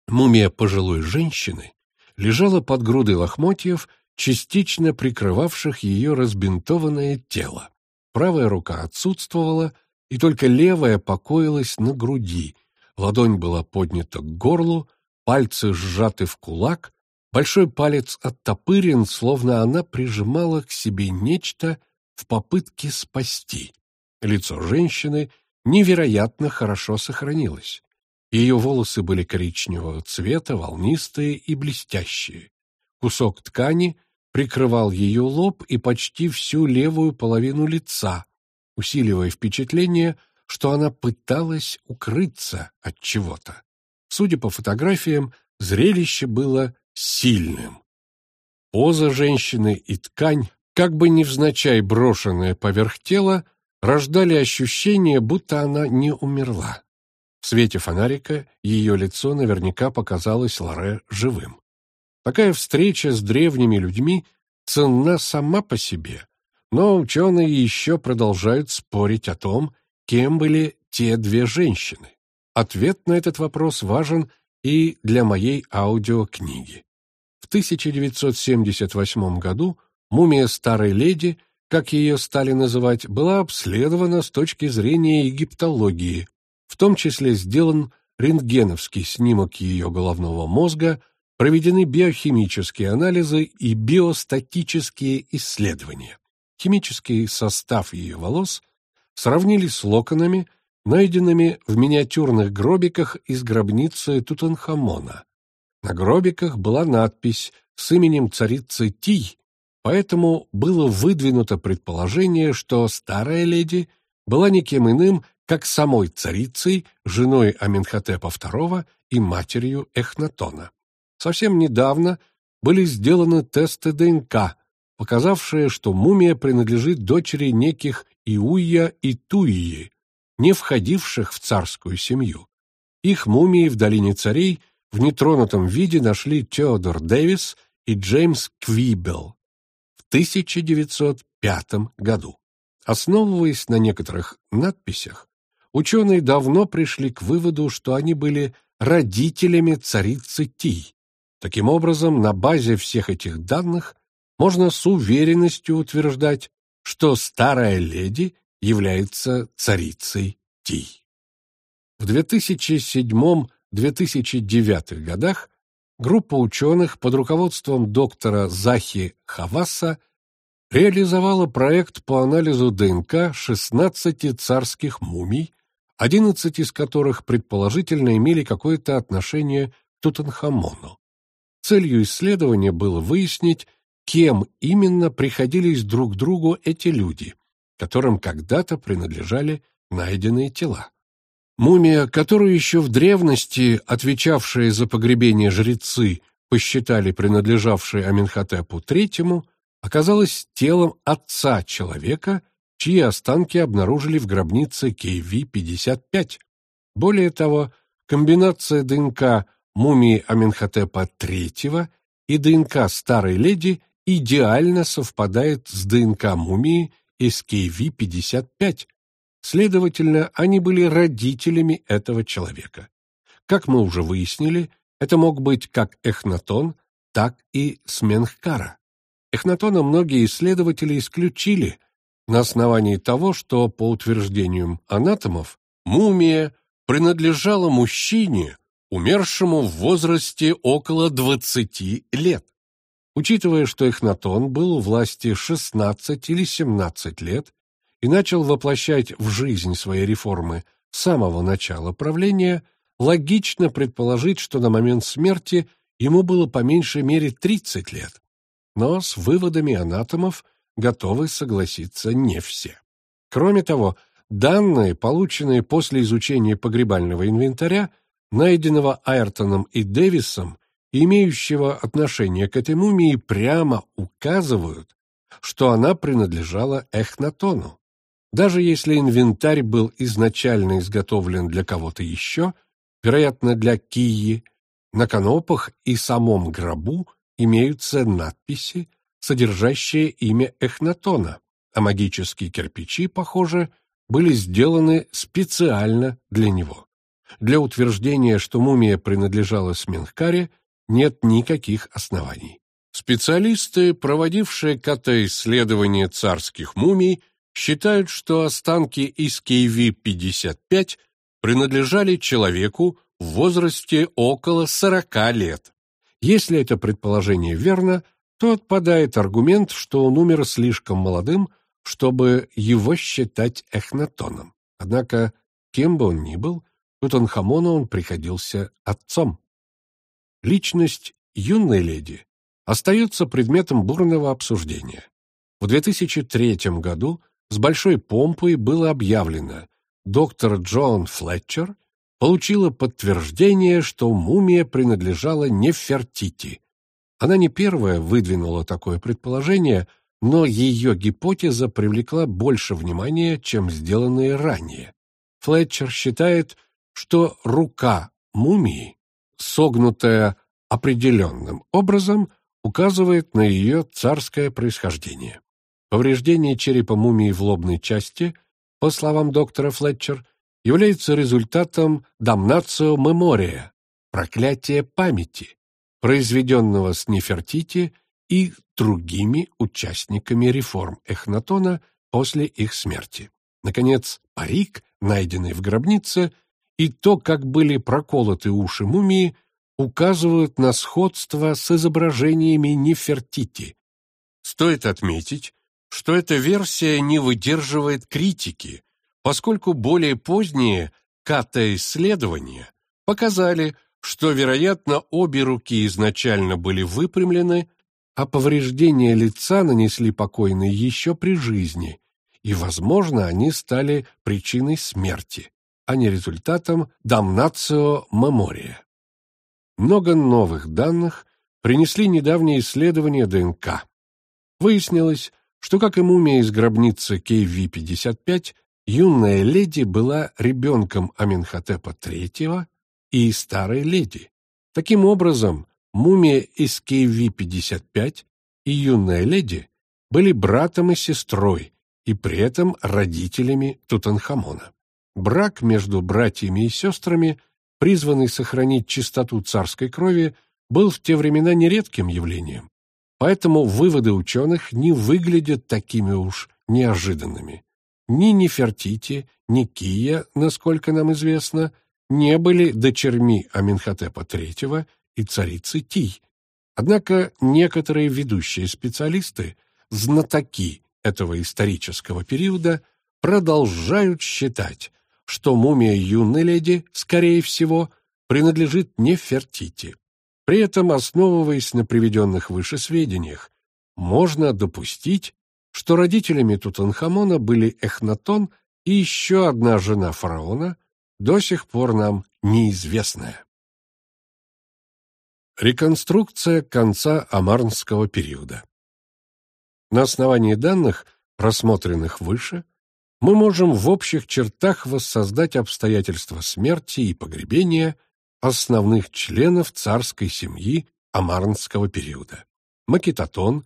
Мумия пожилой женщины лежала под грудой лохмотьев, частично прикрывавших ее разбинтованное тело. Правая рука отсутствовала, и только левая покоилась на груди. Ладонь была поднята к горлу, пальцы сжаты в кулак, большой палец оттопырен, словно она прижимала к себе нечто в попытке спасти. Лицо женщины невероятно хорошо сохранилось. Ее волосы были коричневого цвета, волнистые и блестящие. Кусок ткани прикрывал ее лоб и почти всю левую половину лица, усиливая впечатление, что она пыталась укрыться от чего-то. Судя по фотографиям, зрелище было сильным. Поза женщины и ткань, как бы невзначай брошенная поверх тела, рождали ощущение, будто она не умерла. В свете фонарика ее лицо наверняка показалось Лоре живым. Такая встреча с древними людьми ценна сама по себе, но ученые еще продолжают спорить о том, кем были те две женщины. Ответ на этот вопрос важен и для моей аудиокниги. В 1978 году мумия старой леди, как ее стали называть, была обследована с точки зрения египтологии, в том числе сделан рентгеновский снимок ее головного мозга проведены биохимические анализы и биостатические исследования. Химический состав ее волос сравнили с локонами, найденными в миниатюрных гробиках из гробницы Тутанхамона. На гробиках была надпись с именем царицы Ти, поэтому было выдвинуто предположение, что старая леди была никем иным, как самой царицей, женой Аменхотепа II и матерью Эхнатона. Совсем недавно были сделаны тесты ДНК, показавшие, что мумия принадлежит дочери неких Иуя и Туии, не входивших в царскую семью. Их мумии в Долине Царей в нетронутом виде нашли Теодор Дэвис и Джеймс Квибел в 1905 году. Основываясь на некоторых надписях, ученые давно пришли к выводу, что они были родителями царицы Ти, Таким образом, на базе всех этих данных можно с уверенностью утверждать, что старая леди является царицей Ти. В 2007-2009 годах группа ученых под руководством доктора Захи Хаваса реализовала проект по анализу ДНК 16 царских мумий, 11 из которых предположительно имели какое-то отношение к Тутанхамону. Целью исследования было выяснить, кем именно приходились друг другу эти люди, которым когда-то принадлежали найденные тела. Мумия, которую еще в древности отвечавшие за погребение жрецы посчитали принадлежавшей Аменхотепу III, оказалась телом отца человека, чьи останки обнаружили в гробнице KV-55. Более того, комбинация ДНК мумии Аменхотепа III и ДНК старой леди идеально совпадает с ДНК мумии SKV-55. Следовательно, они были родителями этого человека. Как мы уже выяснили, это мог быть как Эхнатон, так и Сменхкара. Эхнатона многие исследователи исключили на основании того, что, по утверждениям анатомов, мумия принадлежала мужчине, умершему в возрасте около 20 лет. Учитывая, что Эхнатон был у власти 16 или 17 лет и начал воплощать в жизнь свои реформы с самого начала правления, логично предположить, что на момент смерти ему было по меньшей мере 30 лет. Но с выводами анатомов готовы согласиться не все. Кроме того, данные, полученные после изучения погребального инвентаря, найденного Айртоном и Дэвисом, имеющего отношение к этой мумии, прямо указывают, что она принадлежала Эхнатону. Даже если инвентарь был изначально изготовлен для кого-то еще, вероятно, для Кии, на канопах и самом гробу имеются надписи, содержащие имя Эхнатона, а магические кирпичи, похоже, были сделаны специально для него. Для утверждения, что мумия принадлежала Сменхкаре, нет никаких оснований. Специалисты, проводившие КТ-исследования царских мумий, считают, что останки из KV-55 принадлежали человеку в возрасте около 40 лет. Если это предположение верно, то отпадает аргумент, что он умер слишком молодым, чтобы его считать эхнатоном. Однако, кем бы он ни был, Тутанхамону он приходился отцом. Личность юной леди остается предметом бурного обсуждения. В 2003 году с большой помпой было объявлено, доктор Джон Флетчер получила подтверждение, что мумия принадлежала Нефертити. Она не первая выдвинула такое предположение, но ее гипотеза привлекла больше внимания, чем сделанные ранее. Флетчер считает, что рука мумии, согнутая определенным образом, указывает на ее царское происхождение. Повреждение черепа мумии в лобной части, по словам доктора Флетчер, является результатом «дамнацио мемория» – проклятия памяти, произведенного с Нефертити и другими участниками реформ Эхнатона после их смерти. Наконец, парик, найденный в гробнице, и то, как были проколоты уши мумии, указывают на сходство с изображениями Нефертити. Стоит отметить, что эта версия не выдерживает критики, поскольку более поздние КТ-исследования показали, что, вероятно, обе руки изначально были выпрямлены, а повреждения лица нанесли покойные еще при жизни, и, возможно, они стали причиной смерти а не результатом «damnatio memoria». Много новых данных принесли недавние исследования ДНК. Выяснилось, что, как и мумия из гробницы KV-55, юная леди была ребенком Аменхотепа III и старой леди. Таким образом, мумия из KV-55 и юная леди были братом и сестрой, и при этом родителями Тутанхамона. Брак между братьями и сестрами, призванный сохранить чистоту царской крови, был в те времена нередким явлением. Поэтому выводы ученых не выглядят такими уж неожиданными. Ни Нефертити, ни Кия, насколько нам известно, не были дочерьми Аминхотепа III и царицы Ти. Однако некоторые ведущие специалисты, знатоки этого исторического периода, продолжают считать, что мумия юной леди, скорее всего, принадлежит Нефертити. При этом, основываясь на приведенных выше сведениях, можно допустить, что родителями Тутанхамона были Эхнатон и еще одна жена фараона, до сих пор нам неизвестная. Реконструкция конца Амарнского периода На основании данных, рассмотренных выше, мы можем в общих чертах воссоздать обстоятельства смерти и погребения основных членов царской семьи Амарнского периода. Макитатон,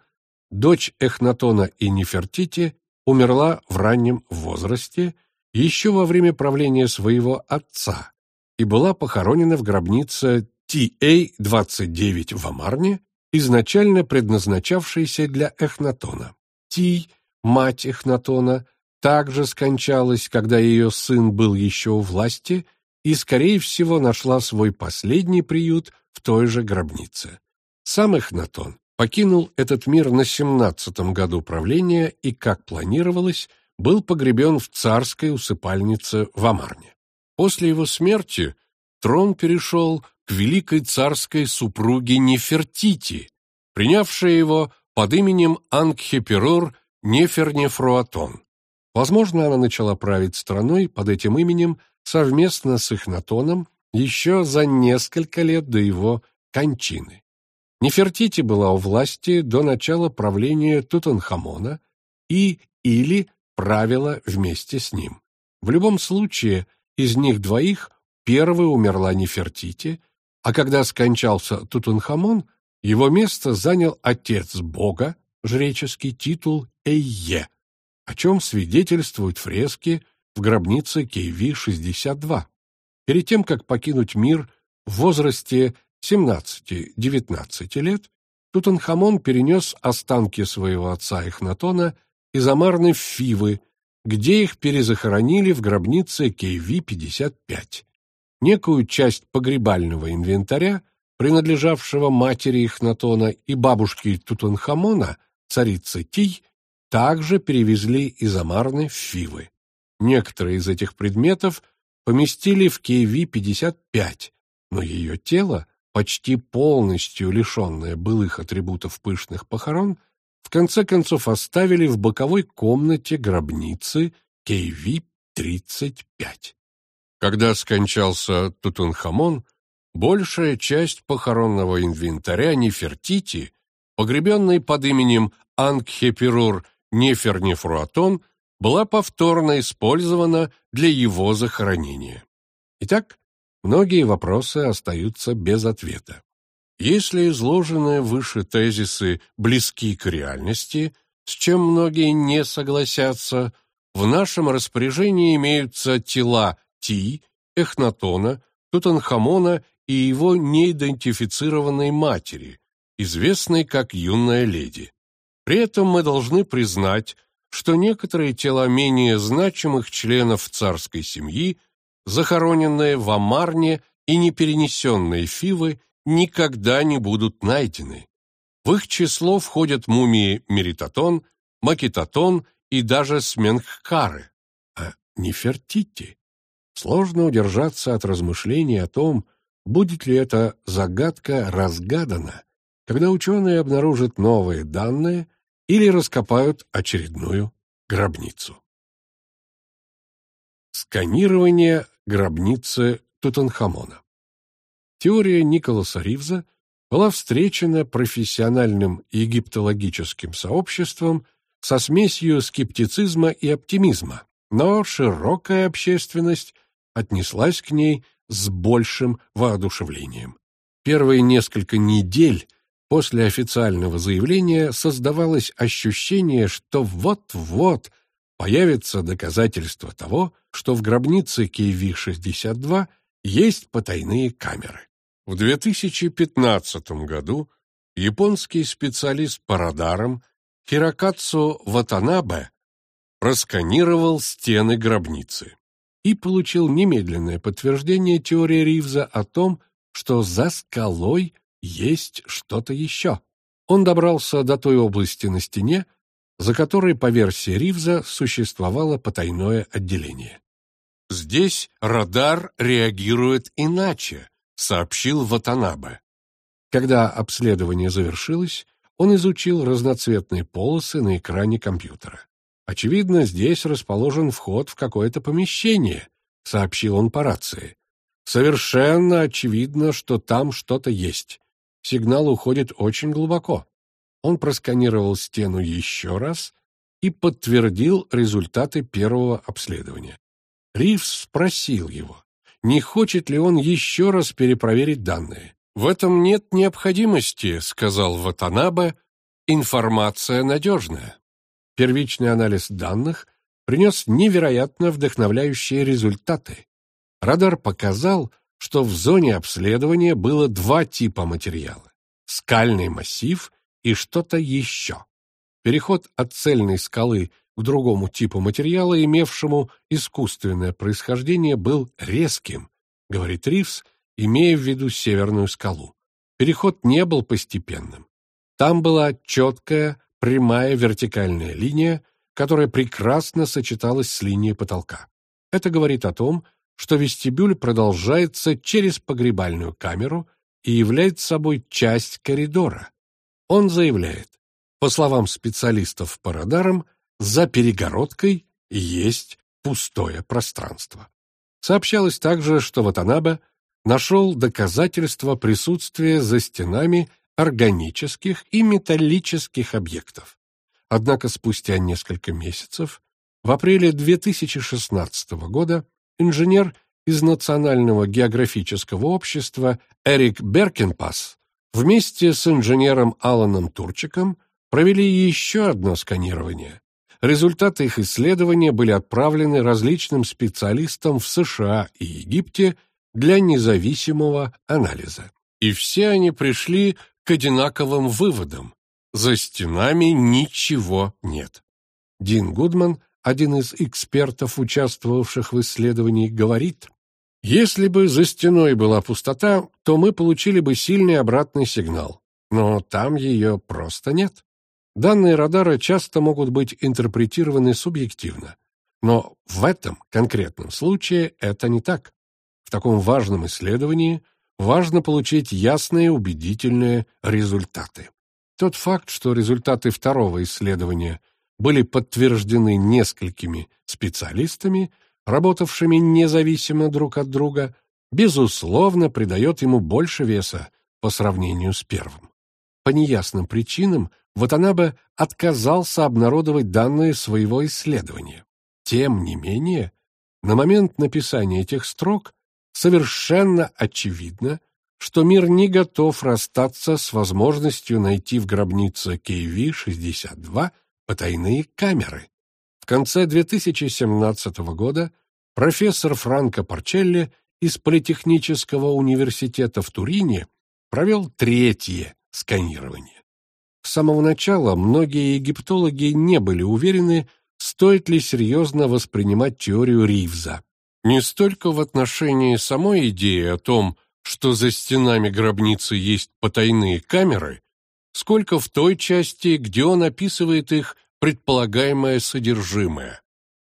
дочь Эхнатона и Нефертити, умерла в раннем возрасте, еще во время правления своего отца, и была похоронена в гробнице TA-29 в Амарне, изначально предназначавшейся для Эхнатона. Ти, мать Эхнатона, также скончалась, когда ее сын был еще у власти, и, скорее всего, нашла свой последний приют в той же гробнице. Сам Эхнатон покинул этот мир на семнадцатом году правления и, как планировалось, был погребен в царской усыпальнице в Амарне. После его смерти трон перешел к великой царской супруге Нефертити, принявшей его под именем Ангхеперор Нефернефруатон. Возможно, она начала править страной под этим именем совместно с Эхнатоном еще за несколько лет до его кончины. Нефертити была у власти до начала правления Тутанхамона и или правила вместе с ним. В любом случае, из них двоих первой умерла Нефертити, а когда скончался Тутанхамон, его место занял отец бога, жреческий титул Эйе, о чем свидетельствуют фрески в гробнице Кейви-62. Перед тем, как покинуть мир в возрасте 17-19 лет, Тутанхамон перенес останки своего отца Эхнатона из Амарны в Фивы, где их перезахоронили в гробнице Кейви-55. Некую часть погребального инвентаря, принадлежавшего матери Эхнатона и бабушке Тутанхамона, царице Тий, также перевезли из Амарны в Фивы. Некоторые из этих предметов поместили в Кейви-55, но ее тело почти полностью лишенная былых атрибутов пышных похорон, в конце концов оставили в боковой комнате гробницы KV-35. Когда скончался Тутанхамон, большая часть похоронного инвентаря Нефертити, погребенной под именем Ангхеперур Нефернефруатон, была повторно использована для его захоронения. Итак, многие вопросы остаются без ответа. Если изложенные выше тезисы близки к реальности, с чем многие не согласятся, в нашем распоряжении имеются тела Ти, Эхнатона, Тутанхамона и его неидентифицированной матери, известной как юная леди. При этом мы должны признать, что некоторые тела менее значимых членов царской семьи захороненные в Амарне и неперенесенные Фивы, никогда не будут найдены. В их число входят мумии Меритатон, Макитатон и даже Сменхкары, а Нефертити. Сложно удержаться от размышлений о том, будет ли эта загадка разгадана, когда ученые обнаружат новые данные или раскопают очередную гробницу. Сканирование гробницы Тутанхамона. Теория Николаса Ривза была встречена профессиональным египтологическим сообществом со смесью скептицизма и оптимизма, но широкая общественность отнеслась к ней с большим воодушевлением. Первые несколько недель после официального заявления создавалось ощущение, что вот-вот появится доказательство того, что в гробнице KV-62 есть потайные камеры. В 2015 году японский специалист по радарам Хирокатсу Ватанабе просканировал стены гробницы и получил немедленное подтверждение теории Ривза о том, что за скалой есть что-то еще. Он добрался до той области на стене, за которой, по версии Ривза, существовало потайное отделение. Здесь радар реагирует иначе, сообщил Ватанабе. Когда обследование завершилось, он изучил разноцветные полосы на экране компьютера. «Очевидно, здесь расположен вход в какое-то помещение», — сообщил он по рации. «Совершенно очевидно, что там что-то есть. Сигнал уходит очень глубоко». Он просканировал стену еще раз и подтвердил результаты первого обследования. Ривз спросил его, не хочет ли он еще раз перепроверить данные. «В этом нет необходимости», — сказал Ватанабе, — «информация надежная». Первичный анализ данных принес невероятно вдохновляющие результаты. Радар показал, что в зоне обследования было два типа материала – скальный массив и что-то еще. Переход от цельной скалы к другому типу материала, имевшему искусственное происхождение, был резким, говорит Ривз, имея в виду северную скалу. Переход не был постепенным. Там была четкая, прямая вертикальная линия, которая прекрасно сочеталась с линией потолка. Это говорит о том, что вестибюль продолжается через погребальную камеру и является собой часть коридора. Он заявляет, по словам специалистов по радарам, за перегородкой есть пустое пространство. Сообщалось также, что Ватанабе нашел доказательства присутствия за стенами органических и металлических объектов. Однако спустя несколько месяцев, в апреле 2016 года, инженер из Национального географического общества Эрик Беркенпас вместе с инженером Аланом Турчиком провели еще одно сканирование. Результаты их исследования были отправлены различным специалистам в США и Египте для независимого анализа. И все они пришли к одинаковым выводам. За стенами ничего нет. Дин Гудман, один из экспертов, участвовавших в исследовании, говорит, «Если бы за стеной была пустота, то мы получили бы сильный обратный сигнал, но там ее просто нет». Данные радара часто могут быть интерпретированы субъективно, но в этом конкретном случае это не так. В таком важном исследовании – важно получить ясные убедительные результаты. Тот факт, что результаты второго исследования были подтверждены несколькими специалистами, работавшими независимо друг от друга, безусловно придает ему больше веса по сравнению с первым. По неясным причинам Ватанабе отказался обнародовать данные своего исследования. Тем не менее, на момент написания этих строк совершенно очевидно, что мир не готов расстаться с возможностью найти в гробнице KV-62 потайные камеры. В конце 2017 года профессор Франко Парчелли из Политехнического университета в Турине провел третье сканирование. С самого начала многие египтологи не были уверены, стоит ли серьезно воспринимать теорию Ривза не столько в отношении самой идеи о том, что за стенами гробницы есть потайные камеры, сколько в той части, где он описывает их предполагаемое содержимое.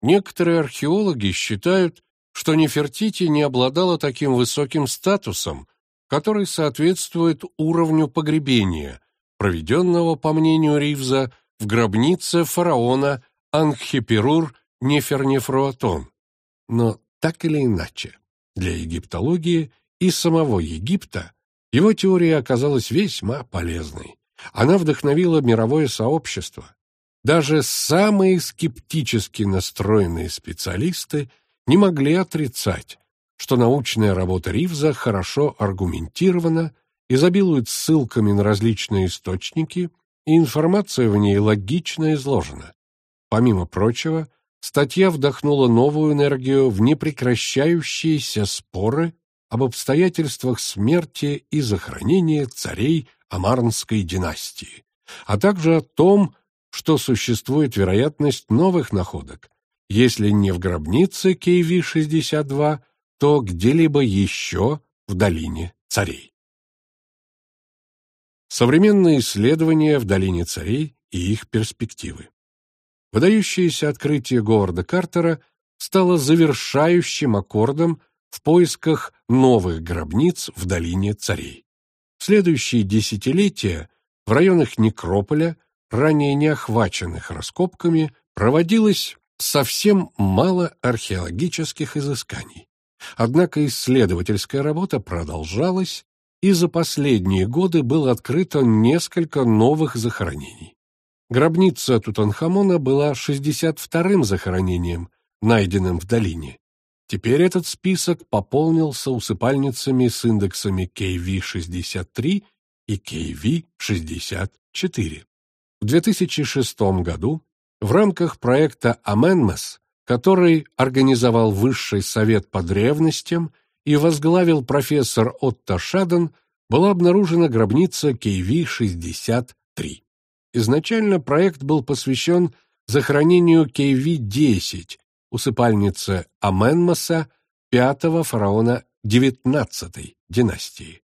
Некоторые археологи считают, что Нефертити не обладала таким высоким статусом, который соответствует уровню погребения, проведенного, по мнению Ривза, в гробнице фараона Анхипирур Нефернефруатон. Но так или иначе, для египтологии и самого Египта его теория оказалась весьма полезной. Она вдохновила мировое сообщество. Даже самые скептически настроенные специалисты не могли отрицать, что научная работа Ривза хорошо аргументирована, изобилует ссылками на различные источники, и информация в ней логично изложена. Помимо прочего, статья вдохнула новую энергию в непрекращающиеся споры об обстоятельствах смерти и захоронения царей Амарнской династии, а также о том, что существует вероятность новых находок, если не в гробнице KV-62, то где-либо еще в долине царей. Современные исследования в долине царей и их перспективы. Выдающееся открытие Говарда Картера стало завершающим аккордом в поисках новых гробниц в долине царей. В следующие десятилетия в районах Некрополя, ранее не охваченных раскопками, проводилось совсем мало археологических изысканий. Однако исследовательская работа продолжалась, и за последние годы было открыто несколько новых захоронений. Гробница Тутанхамона была 62-м захоронением, найденным в долине. Теперь этот список пополнился усыпальницами с индексами KV-63 и KV-64. В 2006 году в рамках проекта «Аменмес», который организовал Высший совет по древностям и возглавил профессор Отто Шаден, была обнаружена гробница KV-63. Изначально проект был посвящен захоронению KV-10, усыпальнице Аменмоса, пятого фараона XIX династии.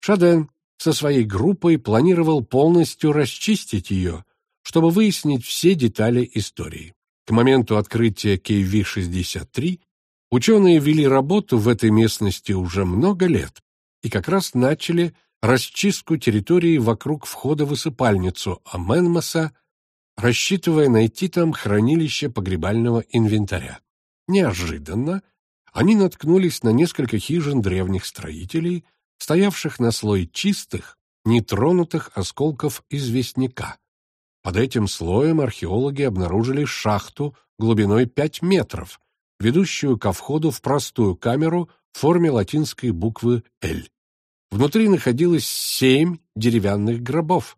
Шаден со своей группой планировал полностью расчистить ее, чтобы выяснить все детали истории. К моменту открытия KV-63 ученые вели работу в этой местности уже много лет и как раз начали расчистку территории вокруг входа в высыпальницу Аменмоса, рассчитывая найти там хранилище погребального инвентаря. Неожиданно они наткнулись на несколько хижин древних строителей, стоявших на слой чистых, нетронутых осколков известняка. Под этим слоем археологи обнаружили шахту глубиной 5 метров, ведущую ко входу в простую камеру в форме латинской буквы «Л». Внутри находилось семь деревянных гробов.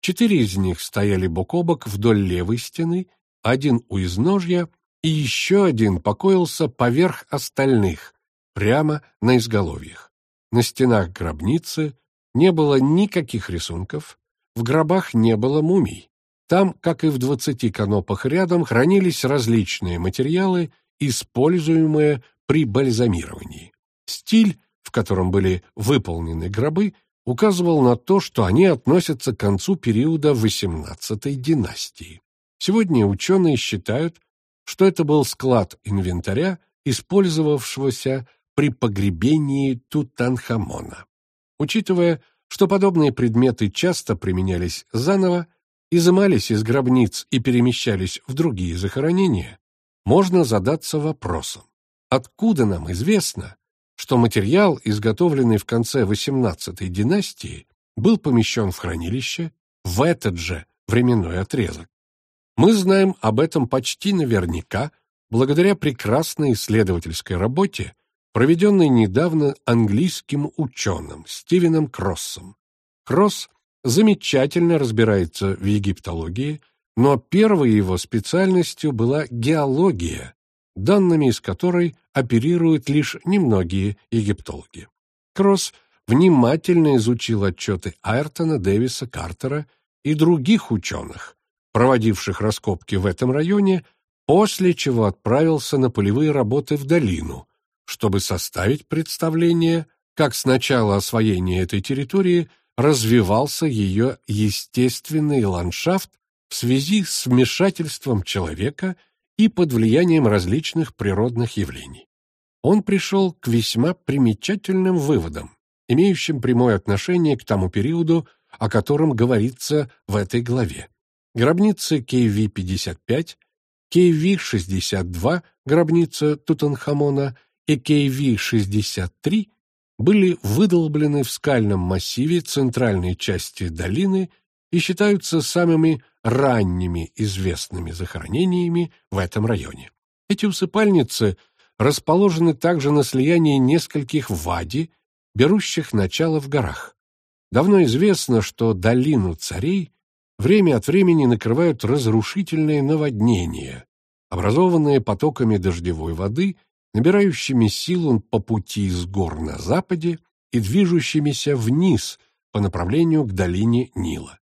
Четыре из них стояли бок о бок вдоль левой стены, один у изножья, и еще один покоился поверх остальных, прямо на изголовьях. На стенах гробницы не было никаких рисунков, в гробах не было мумий. Там, как и в двадцати канопах рядом, хранились различные материалы, используемые при бальзамировании. Стиль в котором были выполнены гробы, указывал на то, что они относятся к концу периода XVIII династии. Сегодня ученые считают, что это был склад инвентаря, использовавшегося при погребении Тутанхамона. Учитывая, что подобные предметы часто применялись заново, изымались из гробниц и перемещались в другие захоронения, можно задаться вопросом, откуда нам известно, что материал, изготовленный в конце XVIII династии, был помещен в хранилище в этот же временной отрезок. Мы знаем об этом почти наверняка благодаря прекрасной исследовательской работе, проведенной недавно английским ученым Стивеном Кроссом. Кросс замечательно разбирается в египтологии, но первой его специальностью была геология, данными из которой оперируют лишь немногие египтологи. Кросс внимательно изучил отчеты Айртона, Дэвиса, Картера и других ученых, проводивших раскопки в этом районе, после чего отправился на полевые работы в долину, чтобы составить представление, как с начала освоения этой территории развивался ее естественный ландшафт в связи с вмешательством человека – и под влиянием различных природных явлений. Он пришел к весьма примечательным выводам, имеющим прямое отношение к тому периоду, о котором говорится в этой главе. Гробницы KV-55, KV-62, гробница Тутанхамона, и KV-63 были выдолблены в скальном массиве центральной части долины и считаются самыми ранними известными захоронениями в этом районе. Эти усыпальницы расположены также на слиянии нескольких вади, берущих начало в горах. Давно известно, что долину царей время от времени накрывают разрушительные наводнения, образованные потоками дождевой воды, набирающими силу по пути из гор на западе и движущимися вниз по направлению к долине Нила.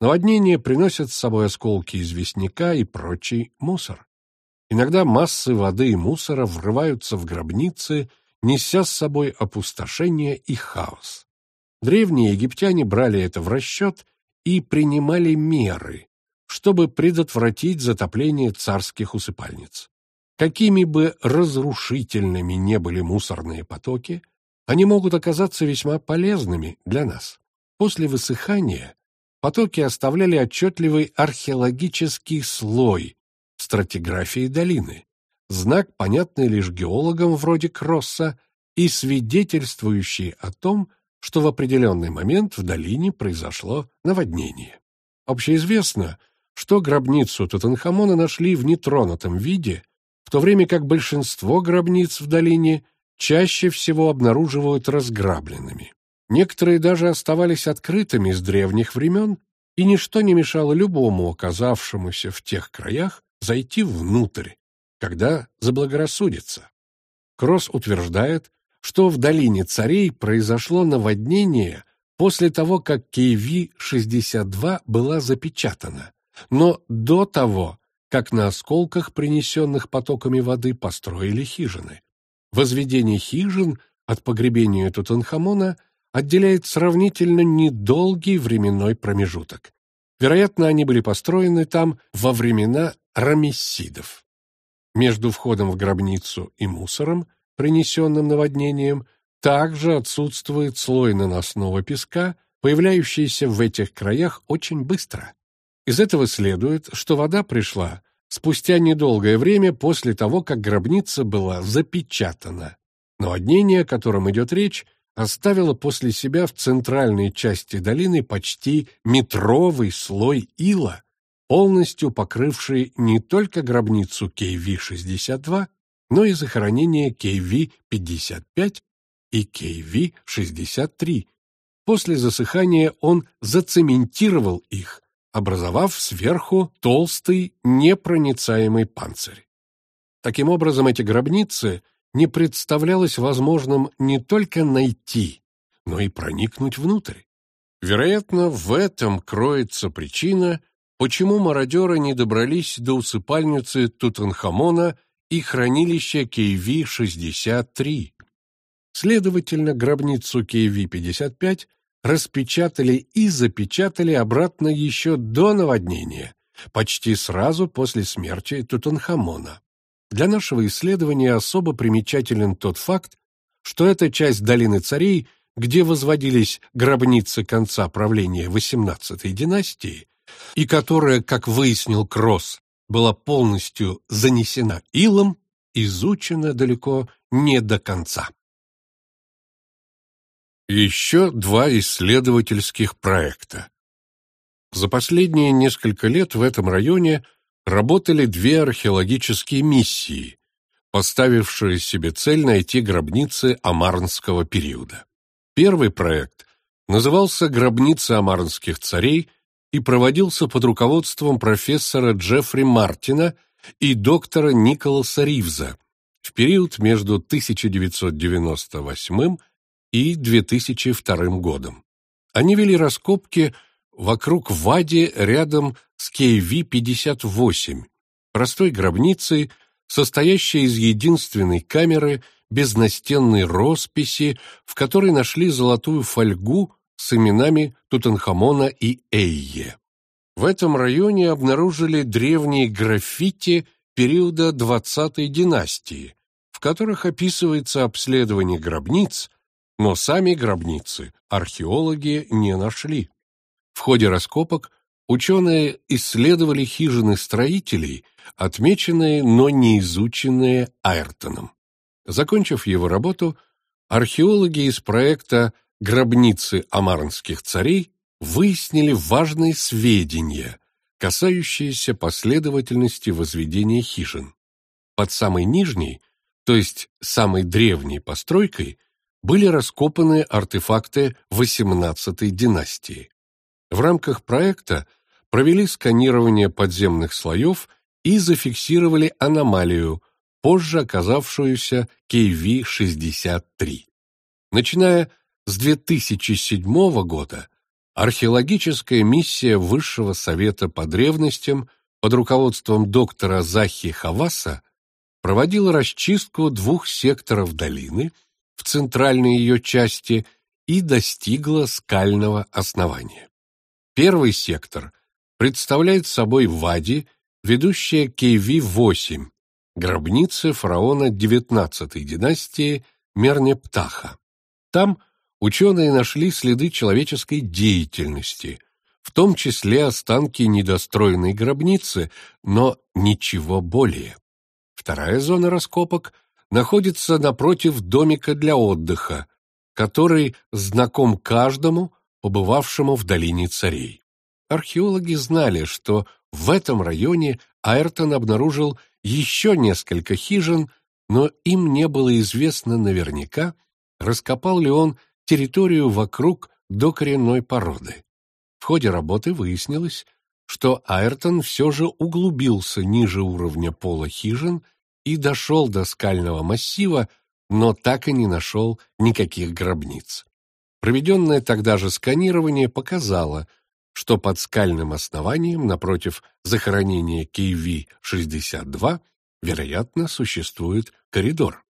Наводнения приносят с собой осколки известняка и прочий мусор. Иногда массы воды и мусора врываются в гробницы, неся с собой опустошение и хаос. Древние египтяне брали это в расчет и принимали меры, чтобы предотвратить затопление царских усыпальниц. Какими бы разрушительными не были мусорные потоки, они могут оказаться весьма полезными для нас. После высыхания потоки оставляли отчетливый археологический слой стратиграфии долины, знак, понятный лишь геологам вроде Кросса и свидетельствующий о том, что в определенный момент в долине произошло наводнение. Общеизвестно, что гробницу Тутанхамона нашли в нетронутом виде, в то время как большинство гробниц в долине чаще всего обнаруживают разграбленными. Некоторые даже оставались открытыми с древних времен, и ничто не мешало любому оказавшемуся в тех краях зайти внутрь, когда заблагорассудится. Кросс утверждает, что в долине царей произошло наводнение после того, как KV-62 была запечатана, но до того, как на осколках, принесенных потоками воды, построили хижины. Возведение хижин от погребения Тутанхамона отделяет сравнительно недолгий временной промежуток. Вероятно, они были построены там во времена рамессидов. Между входом в гробницу и мусором принесенным наводнением, также отсутствует слой наносного песка, появляющийся в этих краях очень быстро. Из этого следует, что вода пришла спустя недолгое время после того, как гробница была запечатана. Наводнение, о котором идет речь, оставило после себя в центральной части долины почти метровый слой ила, полностью покрывший не только гробницу KV-62, но и захоронение KV-55 и KV-63. После засыхания он зацементировал их, образовав сверху толстый непроницаемый панцирь. Таким образом, эти гробницы не представлялось возможным не только найти, но и проникнуть внутрь. Вероятно, в этом кроется причина, почему мародеры не добрались до усыпальницы Тутанхамона и хранилище KV-63. Следовательно, гробницу KV-55 распечатали и запечатали обратно еще до наводнения, почти сразу после смерти Тутанхамона. Для нашего исследования особо примечателен тот факт, что эта часть долины царей, где возводились гробницы конца правления XVIII династии, и которая, как выяснил Кросс, была полностью занесена илом, изучена далеко не до конца. Еще два исследовательских проекта. За последние несколько лет в этом районе работали две археологические миссии, поставившие себе цель найти гробницы амарнского периода. Первый проект назывался «Гробница амарнских царей» и проводился под руководством профессора Джеффри Мартина и доктора Николаса Ривза в период между 1998 и 2002 годом. Они вели раскопки вокруг Вади рядом с KV-58, простой гробницей, состоящей из единственной камеры без настенной росписи, в которой нашли золотую фольгу с именами Тутанхамона и Эйе. В этом районе обнаружили древние граффити периода 20-й династии, в которых описывается обследование гробниц, но сами гробницы археологи не нашли. В ходе раскопок ученые исследовали хижины строителей, отмеченные, но не изученные Айртоном. Закончив его работу, археологи из проекта гробницы амарнских царей выяснили важные сведения, касающиеся последовательности возведения хижин. Под самой нижней, то есть самой древней постройкой, были раскопаны артефакты XVIII династии. В рамках проекта провели сканирование подземных слоев и зафиксировали аномалию, позже оказавшуюся KV-63. Начиная с 2007 года археологическая миссия Высшего совета по древностям под руководством доктора Захи Хаваса проводила расчистку двух секторов долины в центральной ее части и достигла скального основания. Первый сектор представляет собой вади, ведущая к KV-8, гробнице фараона XIX династии Мернептаха. Там ученые нашли следы человеческой деятельности, в том числе останки недостроенной гробницы, но ничего более. Вторая зона раскопок находится напротив домика для отдыха, который знаком каждому, побывавшему в долине царей. Археологи знали, что в этом районе Айртон обнаружил еще несколько хижин, но им не было известно наверняка, раскопал ли он территорию вокруг докоренной породы. В ходе работы выяснилось, что Айртон все же углубился ниже уровня пола хижин и дошел до скального массива, но так и не нашел никаких гробниц. Проведенное тогда же сканирование показало, что под скальным основанием напротив захоронения KV-62, вероятно, существует коридор.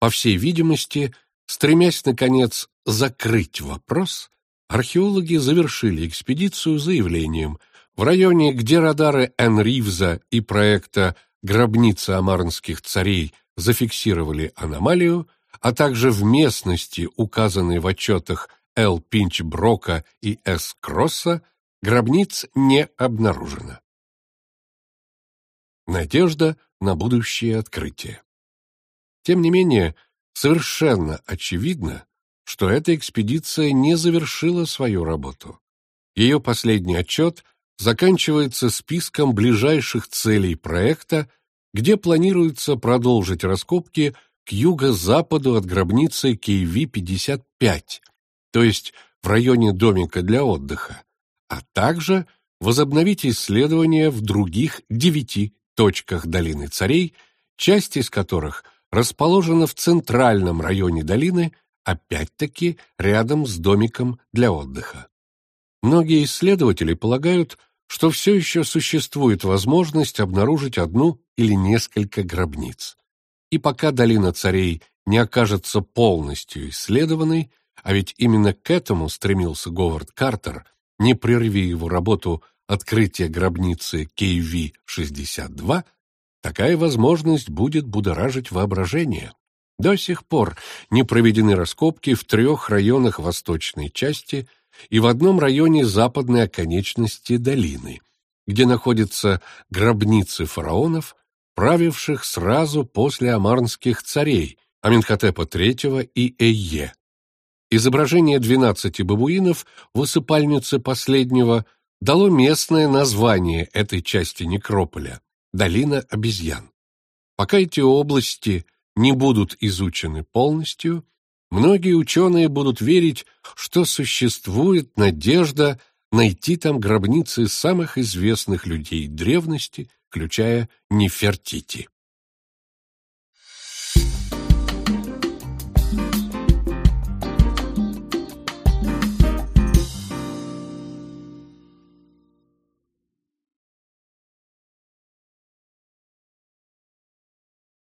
По всей видимости, стремясь, наконец, закрыть вопрос, археологи завершили экспедицию заявлением в районе, где радары Н. и проекта «Гробница амарнских царей» зафиксировали аномалию, а также в местности, указанной в отчетах Л. Пинч-Брока и С. Кросса, гробниц не обнаружено. Надежда на будущее открытие. Тем не менее, совершенно очевидно, что эта экспедиция не завершила свою работу. Ее последний отчет заканчивается списком ближайших целей проекта, где планируется продолжить раскопки к юго-западу от гробницы KV-55, то есть в районе домика для отдыха, а также возобновить исследования в других девяти точках долины царей, часть из которых расположена в центральном районе долины, опять-таки рядом с домиком для отдыха. Многие исследователи полагают, что все еще существует возможность обнаружить одну или несколько гробниц. И пока долина царей не окажется полностью исследованной, а ведь именно к этому стремился Говард Картер, не прерви его работу открытия гробницы KV-62, такая возможность будет будоражить воображение. До сих пор не проведены раскопки в трех районах восточной части и в одном районе западной оконечности долины, где находятся гробницы фараонов, правивших сразу после амарнских царей Аминхотепа III и Эйе. Изображение двенадцати бабуинов в усыпальнице последнего дало местное название этой части некрополя – долина обезьян. Пока эти области не будут изучены полностью, многие ученые будут верить, что существует надежда найти там гробницы самых известных людей древности, включая Нефертити.